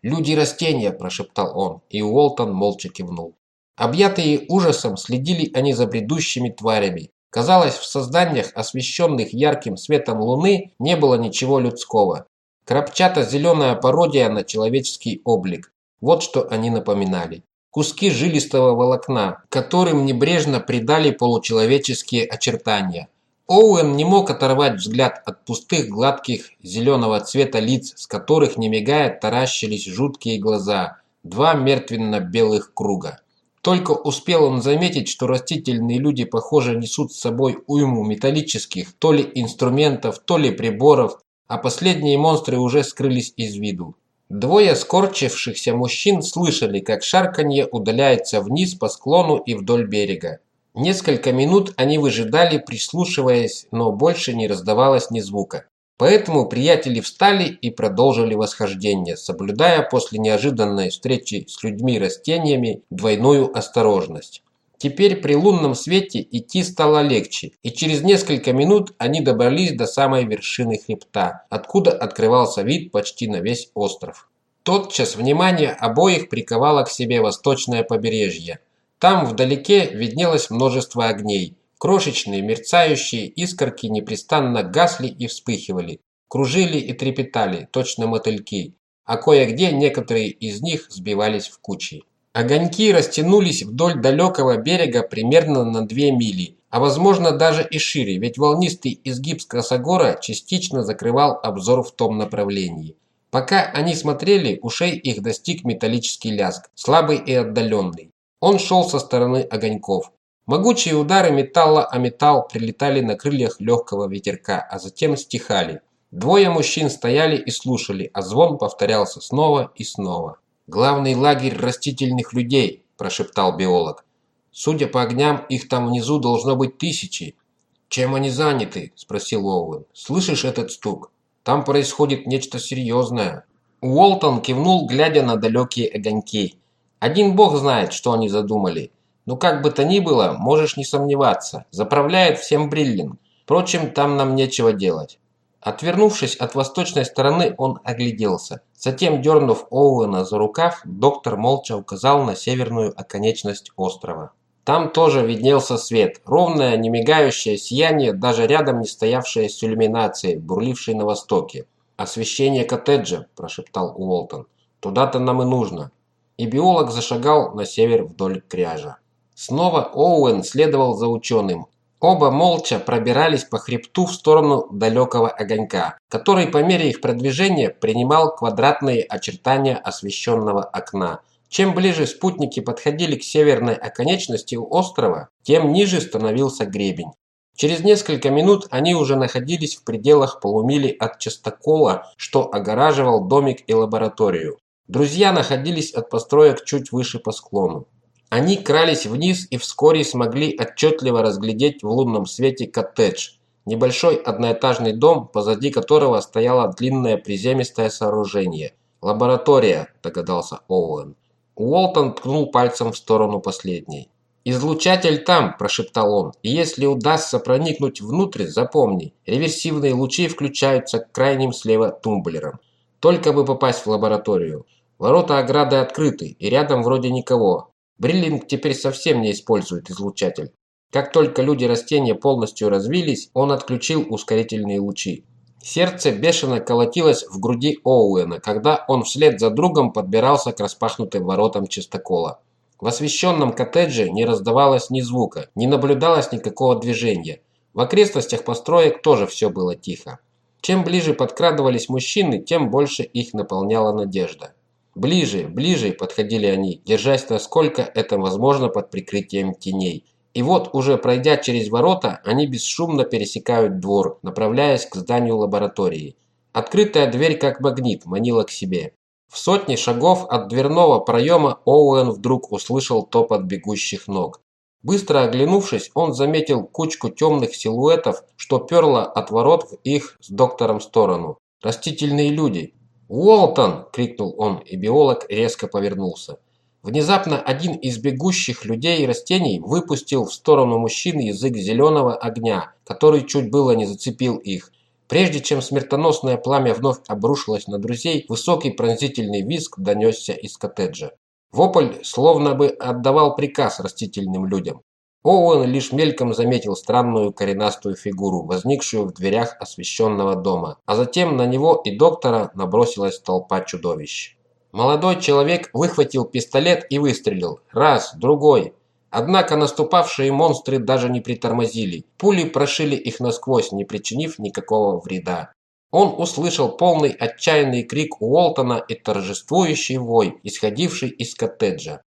«Люди-растения!» – прошептал он, и Уолтон молча кивнул. Объятые ужасом следили они за бредущими тварями. Казалось, в созданиях, освещенных ярким светом луны, не было ничего людского. Крапчато-зеленая пародия на человеческий облик. Вот что они напоминали куски жилистого волокна, которым небрежно придали получеловеческие очертания. Оуэн не мог оторвать взгляд от пустых, гладких, зеленого цвета лиц, с которых, не мигая, таращились жуткие глаза, два мертвенно-белых круга. Только успел он заметить, что растительные люди, похоже, несут с собой уйму металлических то ли инструментов, то ли приборов, а последние монстры уже скрылись из виду. Двое скорчившихся мужчин слышали, как шарканье удаляется вниз по склону и вдоль берега. Несколько минут они выжидали, прислушиваясь, но больше не раздавалось ни звука. Поэтому приятели встали и продолжили восхождение, соблюдая после неожиданной встречи с людьми-растениями двойную осторожность. Теперь при лунном свете идти стало легче, и через несколько минут они добрались до самой вершины хребта, откуда открывался вид почти на весь остров. Тотчас внимание обоих приковало к себе восточное побережье. Там вдалеке виднелось множество огней. Крошечные мерцающие искорки непрестанно гасли и вспыхивали, кружили и трепетали, точно мотыльки, а кое-где некоторые из них сбивались в кучи. Огоньки растянулись вдоль далекого берега примерно на две мили, а возможно даже и шире, ведь волнистый изгиб Скосогора частично закрывал обзор в том направлении. Пока они смотрели, ушей их достиг металлический лязг, слабый и отдаленный. Он шел со стороны огоньков. Могучие удары металла о металл прилетали на крыльях легкого ветерка, а затем стихали. Двое мужчин стояли и слушали, а звон повторялся снова и снова. «Главный лагерь растительных людей», – прошептал биолог. «Судя по огням, их там внизу должно быть тысячи». «Чем они заняты?» – спросил Оуэн. «Слышишь этот стук? Там происходит нечто серьезное». Уолтон кивнул, глядя на далекие огоньки. «Один бог знает, что они задумали. Но как бы то ни было, можешь не сомневаться. Заправляет всем Бриллинг. Впрочем, там нам нечего делать. Отвернувшись от восточной стороны, он огляделся. Затем, дернув Оуэна за рукав, доктор молча указал на северную оконечность острова. Там тоже виднелся свет, ровное, немигающее сияние, даже рядом не стоявшее с иллюминацией, бурлившей на востоке. «Освещение коттеджа», – прошептал Уолтон. «Туда-то нам и нужно». И биолог зашагал на север вдоль кряжа. Снова Оуэн следовал за ученым. Оба молча пробирались по хребту в сторону далекого огонька, который по мере их продвижения принимал квадратные очертания освещенного окна. Чем ближе спутники подходили к северной оконечности острова, тем ниже становился гребень. Через несколько минут они уже находились в пределах полумили от частокола, что огораживал домик и лабораторию. Друзья находились от построек чуть выше по склону. Они крались вниз и вскоре смогли отчетливо разглядеть в лунном свете коттедж. Небольшой одноэтажный дом, позади которого стояло длинное приземистое сооружение. «Лаборатория», – догадался Оуэн. Уолтон ткнул пальцем в сторону последней. «Излучатель там», – прошептал он, – «и если удастся проникнуть внутрь, запомни, реверсивные лучи включаются к крайним слева тумблерам. Только бы попасть в лабораторию. Ворота ограды открыты, и рядом вроде никого. Бриллинг теперь совсем не использует излучатель. Как только люди-растения полностью развились, он отключил ускорительные лучи. Сердце бешено колотилось в груди Оуэна, когда он вслед за другом подбирался к распахнутым воротам чистокола. В освещенном коттедже не раздавалось ни звука, не наблюдалось никакого движения. В окрестностях построек тоже все было тихо. Чем ближе подкрадывались мужчины, тем больше их наполняла надежда. Ближе, ближе подходили они, держась насколько это возможно под прикрытием теней. И вот, уже пройдя через ворота, они бесшумно пересекают двор, направляясь к зданию лаборатории. Открытая дверь, как магнит, манила к себе. В сотне шагов от дверного проема Оуэн вдруг услышал топот бегущих ног. Быстро оглянувшись, он заметил кучку темных силуэтов, что перло от ворот в их с доктором сторону. Растительные люди. «Уолтон!» – крикнул он, и биолог резко повернулся. Внезапно один из бегущих людей и растений выпустил в сторону мужчины язык зеленого огня, который чуть было не зацепил их – Прежде чем смертоносное пламя вновь обрушилось на друзей, высокий пронзительный визг донесся из коттеджа. Вопль словно бы отдавал приказ растительным людям. Оуэн лишь мельком заметил странную коренастую фигуру, возникшую в дверях освещенного дома, а затем на него и доктора набросилась толпа чудовищ. Молодой человек выхватил пистолет и выстрелил. Раз, другой. Однако наступавшие монстры даже не притормозили. Пули прошили их насквозь, не причинив никакого вреда. Он услышал полный отчаянный крик Уолтона и торжествующий вой, исходивший из коттеджа.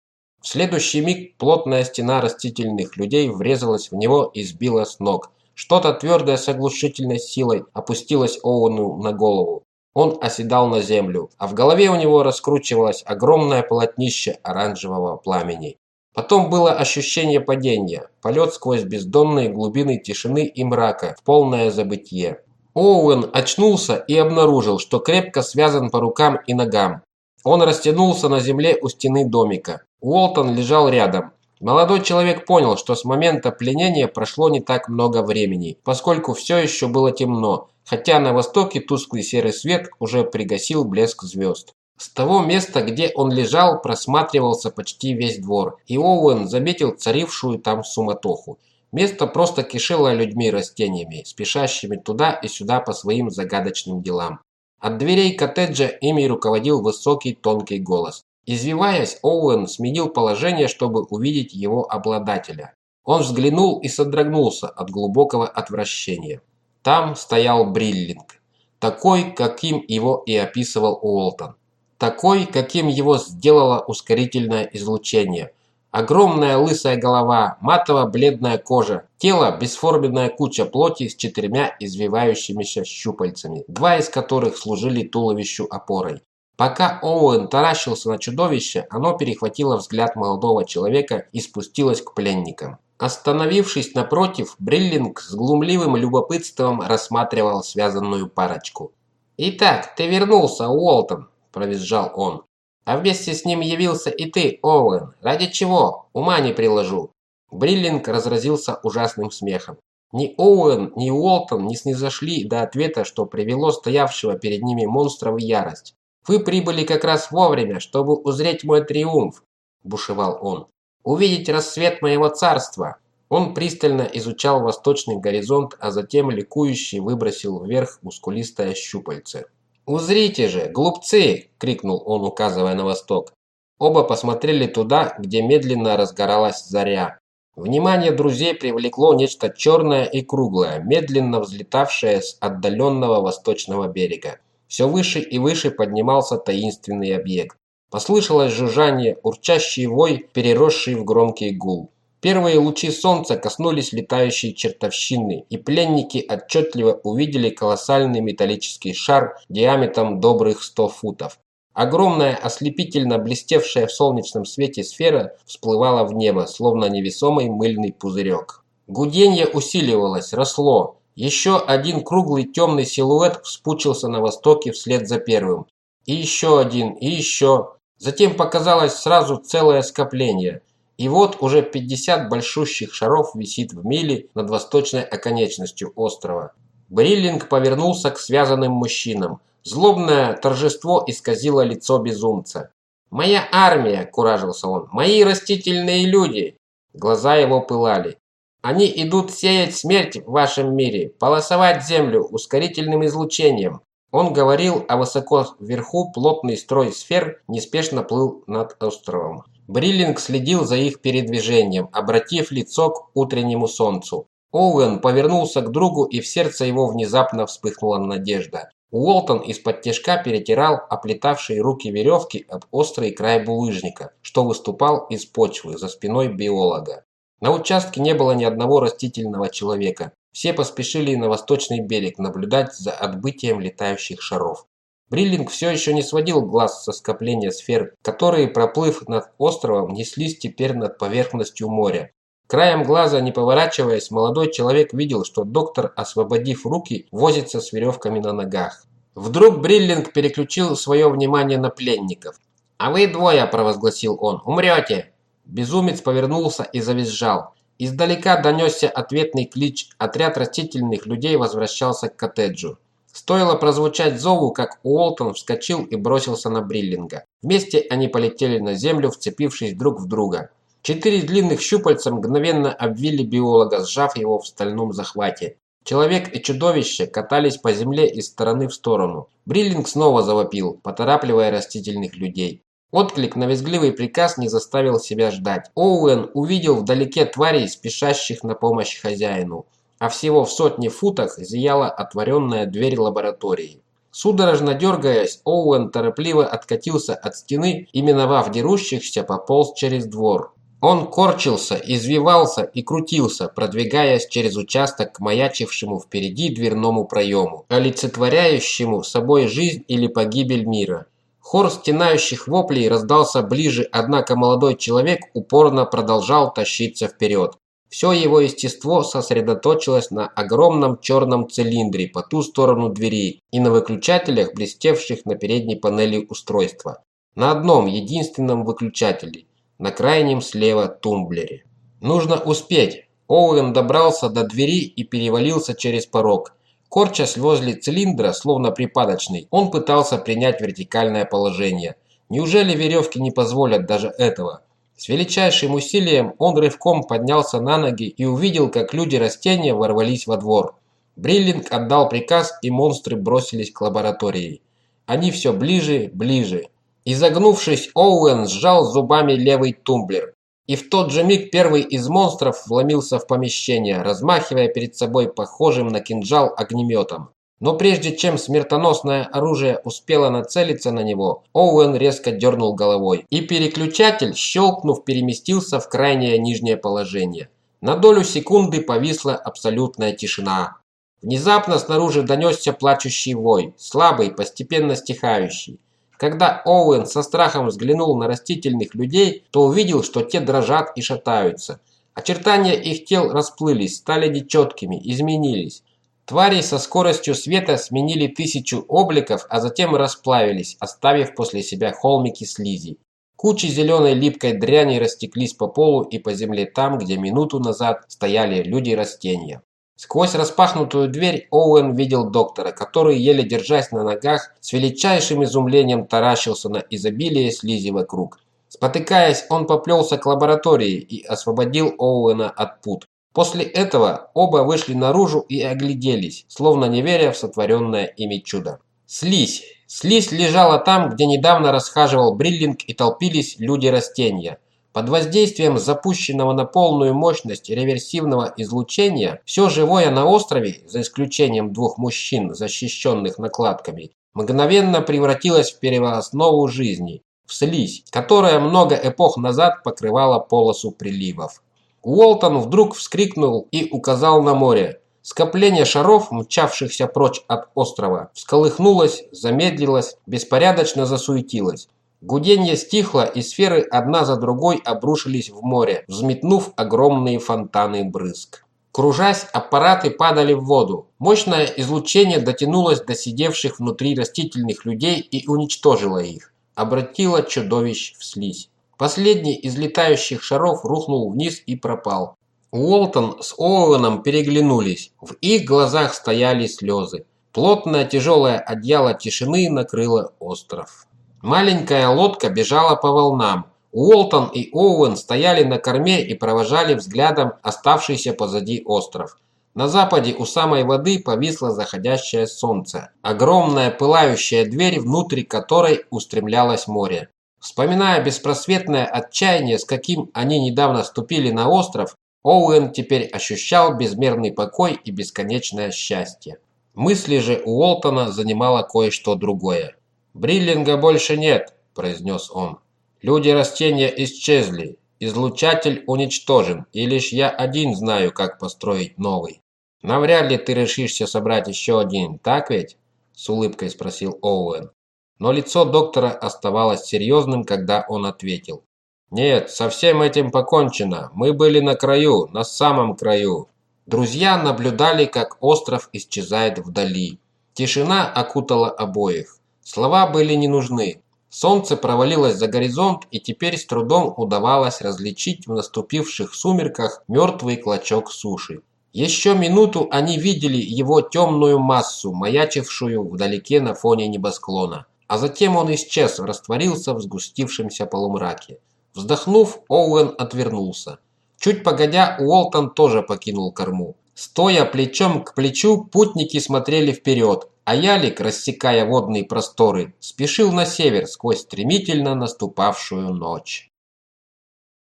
В следующий миг плотная стена растительных людей врезалась в него и сбила с ног. Что-то твердое с оглушительной силой опустилось Оуэну на голову. Он оседал на землю, а в голове у него раскручивалось огромное полотнище оранжевого пламени. Потом было ощущение падения, полет сквозь бездонные глубины тишины и мрака в полное забытье. Оуэн очнулся и обнаружил, что крепко связан по рукам и ногам. Он растянулся на земле у стены домика. Уолтон лежал рядом. Молодой человек понял, что с момента пленения прошло не так много времени, поскольку все еще было темно, хотя на востоке тусклый серый свет уже пригасил блеск звезд. С того места, где он лежал, просматривался почти весь двор, и Оуэн заметил царившую там суматоху. Место просто кишело людьми и растениями, спешащими туда и сюда по своим загадочным делам. От дверей коттеджа ими руководил высокий тонкий голос. Извиваясь, Оуэн сменил положение, чтобы увидеть его обладателя. Он взглянул и содрогнулся от глубокого отвращения. Там стоял Бриллинг, такой, каким его и описывал Уолтон такой, каким его сделало ускорительное излучение. Огромная лысая голова, матово-бледная кожа, тело – бесформенная куча плоти с четырьмя извивающимися щупальцами, два из которых служили туловищу опорой. Пока Оуэн таращился на чудовище, оно перехватило взгляд молодого человека и спустилось к пленникам. Остановившись напротив, Бриллинг с глумливым любопытством рассматривал связанную парочку. «Итак, ты вернулся, Уолтон», провизжал он. «А вместе с ним явился и ты, Оуэн. Ради чего? Ума не приложу». Бриллинг разразился ужасным смехом. Ни Оуэн, ни Уолтон не снизошли до ответа, что привело стоявшего перед ними монстра в ярость. «Вы прибыли как раз вовремя, чтобы узреть мой триумф», – бушевал он. увидеть рассвет моего царства!» Он пристально изучал восточный горизонт, а затем ликующий выбросил вверх мускулистое щупальце. «Узрите же, глупцы!» – крикнул он, указывая на восток. Оба посмотрели туда, где медленно разгоралась заря. Внимание друзей привлекло нечто черное и круглое, медленно взлетавшее с отдаленного восточного берега. Все выше и выше поднимался таинственный объект. Послышалось жужжание, урчащий вой, переросший в громкий гул. Первые лучи солнца коснулись летающей чертовщины, и пленники отчетливо увидели колоссальный металлический шар диаметром добрых 100 футов. Огромная, ослепительно блестевшая в солнечном свете сфера всплывала в небо, словно невесомый мыльный пузырек. Гуденье усиливалось, росло. Еще один круглый темный силуэт вспучился на востоке вслед за первым. И еще один, и еще. Затем показалось сразу целое скопление – и вот уже 50 большущих шаров висит в миле над восточной оконечностью острова. Бриллинг повернулся к связанным мужчинам. Злобное торжество исказило лицо безумца. «Моя армия!» – куражился он. «Мои растительные люди!» Глаза его пылали. «Они идут сеять смерть в вашем мире, полосовать землю ускорительным излучением». Он говорил, а высоко вверху плотный строй сфер неспешно плыл над островом. Бриллинг следил за их передвижением, обратив лицо к утреннему солнцу. Оуэн повернулся к другу, и в сердце его внезапно вспыхнула надежда. Уолтон из-под тяжка перетирал оплетавшие руки веревки об острый край булыжника, что выступал из почвы за спиной биолога. На участке не было ни одного растительного человека. Все поспешили на восточный берег наблюдать за отбытием летающих шаров. Бриллинг все еще не сводил глаз со скопления сфер, которые, проплыв над островом, неслись теперь над поверхностью моря. Краем глаза, не поворачиваясь, молодой человек видел, что доктор, освободив руки, возится с веревками на ногах. Вдруг Бриллинг переключил свое внимание на пленников. «А вы двое», – провозгласил он, – «умрете!» Безумец повернулся и завизжал. Издалека донесся ответный клич, отряд растительных людей возвращался к коттеджу. Стоило прозвучать зову, как Уолтон вскочил и бросился на Бриллинга. Вместе они полетели на землю, вцепившись друг в друга. Четыре длинных щупальца мгновенно обвили биолога, сжав его в стальном захвате. Человек и чудовище катались по земле из стороны в сторону. Бриллинг снова завопил, поторапливая растительных людей. Отклик на визгливый приказ не заставил себя ждать. Оуэн увидел вдалеке тварей, спешащих на помощь хозяину а всего в сотне футах зияла отворенная дверь лаборатории. Судорожно дергаясь, Оуэн торопливо откатился от стены и, миновав дерущихся, пополз через двор. Он корчился, извивался и крутился, продвигаясь через участок к маячившему впереди дверному проему, олицетворяющему собой жизнь или погибель мира. Хор стенающих воплей раздался ближе, однако молодой человек упорно продолжал тащиться вперед. Все его естество сосредоточилось на огромном черном цилиндре по ту сторону двери и на выключателях, блестевших на передней панели устройства. На одном единственном выключателе, на крайнем слева тумблере. Нужно успеть. Оуэн добрался до двери и перевалился через порог. Корчась возле цилиндра, словно припадочный, он пытался принять вертикальное положение. Неужели веревки не позволят даже этого? С величайшим усилием он рывком поднялся на ноги и увидел, как люди-растения ворвались во двор. Бриллинг отдал приказ, и монстры бросились к лаборатории. Они все ближе, ближе. Изогнувшись, Оуэн сжал зубами левый тумблер. И в тот же миг первый из монстров вломился в помещение, размахивая перед собой похожим на кинжал огнеметом. Но прежде чем смертоносное оружие успело нацелиться на него, Оуэн резко дернул головой, и переключатель, щелкнув, переместился в крайнее нижнее положение. На долю секунды повисла абсолютная тишина. Внезапно снаружи донесся плачущий вой, слабый, постепенно стихающий. Когда Оуэн со страхом взглянул на растительных людей, то увидел, что те дрожат и шатаются. Очертания их тел расплылись, стали нечеткими, изменились. Твари со скоростью света сменили тысячу обликов, а затем расплавились, оставив после себя холмики слизи. Кучи зеленой липкой дряни растеклись по полу и по земле там, где минуту назад стояли люди-растения. Сквозь распахнутую дверь Оуэн видел доктора, который, еле держась на ногах, с величайшим изумлением таращился на изобилие слизи вокруг. Спотыкаясь, он поплелся к лаборатории и освободил Оуэна от пут. После этого оба вышли наружу и огляделись, словно не веря в сотворенное ими чудо. Слизь. Слизь лежала там, где недавно расхаживал Бриллинг и толпились люди-растения. Под воздействием запущенного на полную мощность реверсивного излучения, все живое на острове, за исключением двух мужчин, защищенных накладками, мгновенно превратилось в первооснову жизни, в слизь, которая много эпох назад покрывала полосу приливов. Уолтон вдруг вскрикнул и указал на море. Скопление шаров, мчавшихся прочь от острова, всколыхнулось, замедлилось, беспорядочно засуетилось. Гуденье стихло, и сферы одна за другой обрушились в море, взметнув огромные фонтаны брызг. Кружась, аппараты падали в воду. Мощное излучение дотянулось до сидевших внутри растительных людей и уничтожило их. Обратило чудовищ в слизь. Последний из летающих шаров рухнул вниз и пропал. Уолтон с Оуэном переглянулись. В их глазах стояли слезы. Плотное тяжелое одеяло тишины накрыло остров. Маленькая лодка бежала по волнам. Уолтон и Оуэн стояли на корме и провожали взглядом оставшийся позади остров. На западе у самой воды повисло заходящее солнце. Огромная пылающая дверь, внутри которой устремлялось море. Вспоминая беспросветное отчаяние, с каким они недавно ступили на остров, Оуэн теперь ощущал безмерный покой и бесконечное счастье. Мысли же Уолтона занимало кое-что другое. «Бриллинга больше нет», – произнес он. «Люди растения исчезли, излучатель уничтожен, и лишь я один знаю, как построить новый. Навряд ли ты решишься собрать еще один, так ведь?» – с улыбкой спросил Оуэн. Но лицо доктора оставалось серьезным, когда он ответил. «Нет, со всем этим покончено. Мы были на краю, на самом краю». Друзья наблюдали, как остров исчезает вдали. Тишина окутала обоих. Слова были не нужны. Солнце провалилось за горизонт, и теперь с трудом удавалось различить в наступивших сумерках мертвый клочок суши. Еще минуту они видели его темную массу, маячившую вдалеке на фоне небосклона. А затем он исчез, растворился в сгустившемся полумраке. Вздохнув, Оуэн отвернулся. Чуть погодя, Уолтон тоже покинул корму. Стоя плечом к плечу, путники смотрели вперед, а ялик, рассекая водные просторы, спешил на север сквозь стремительно наступавшую ночь.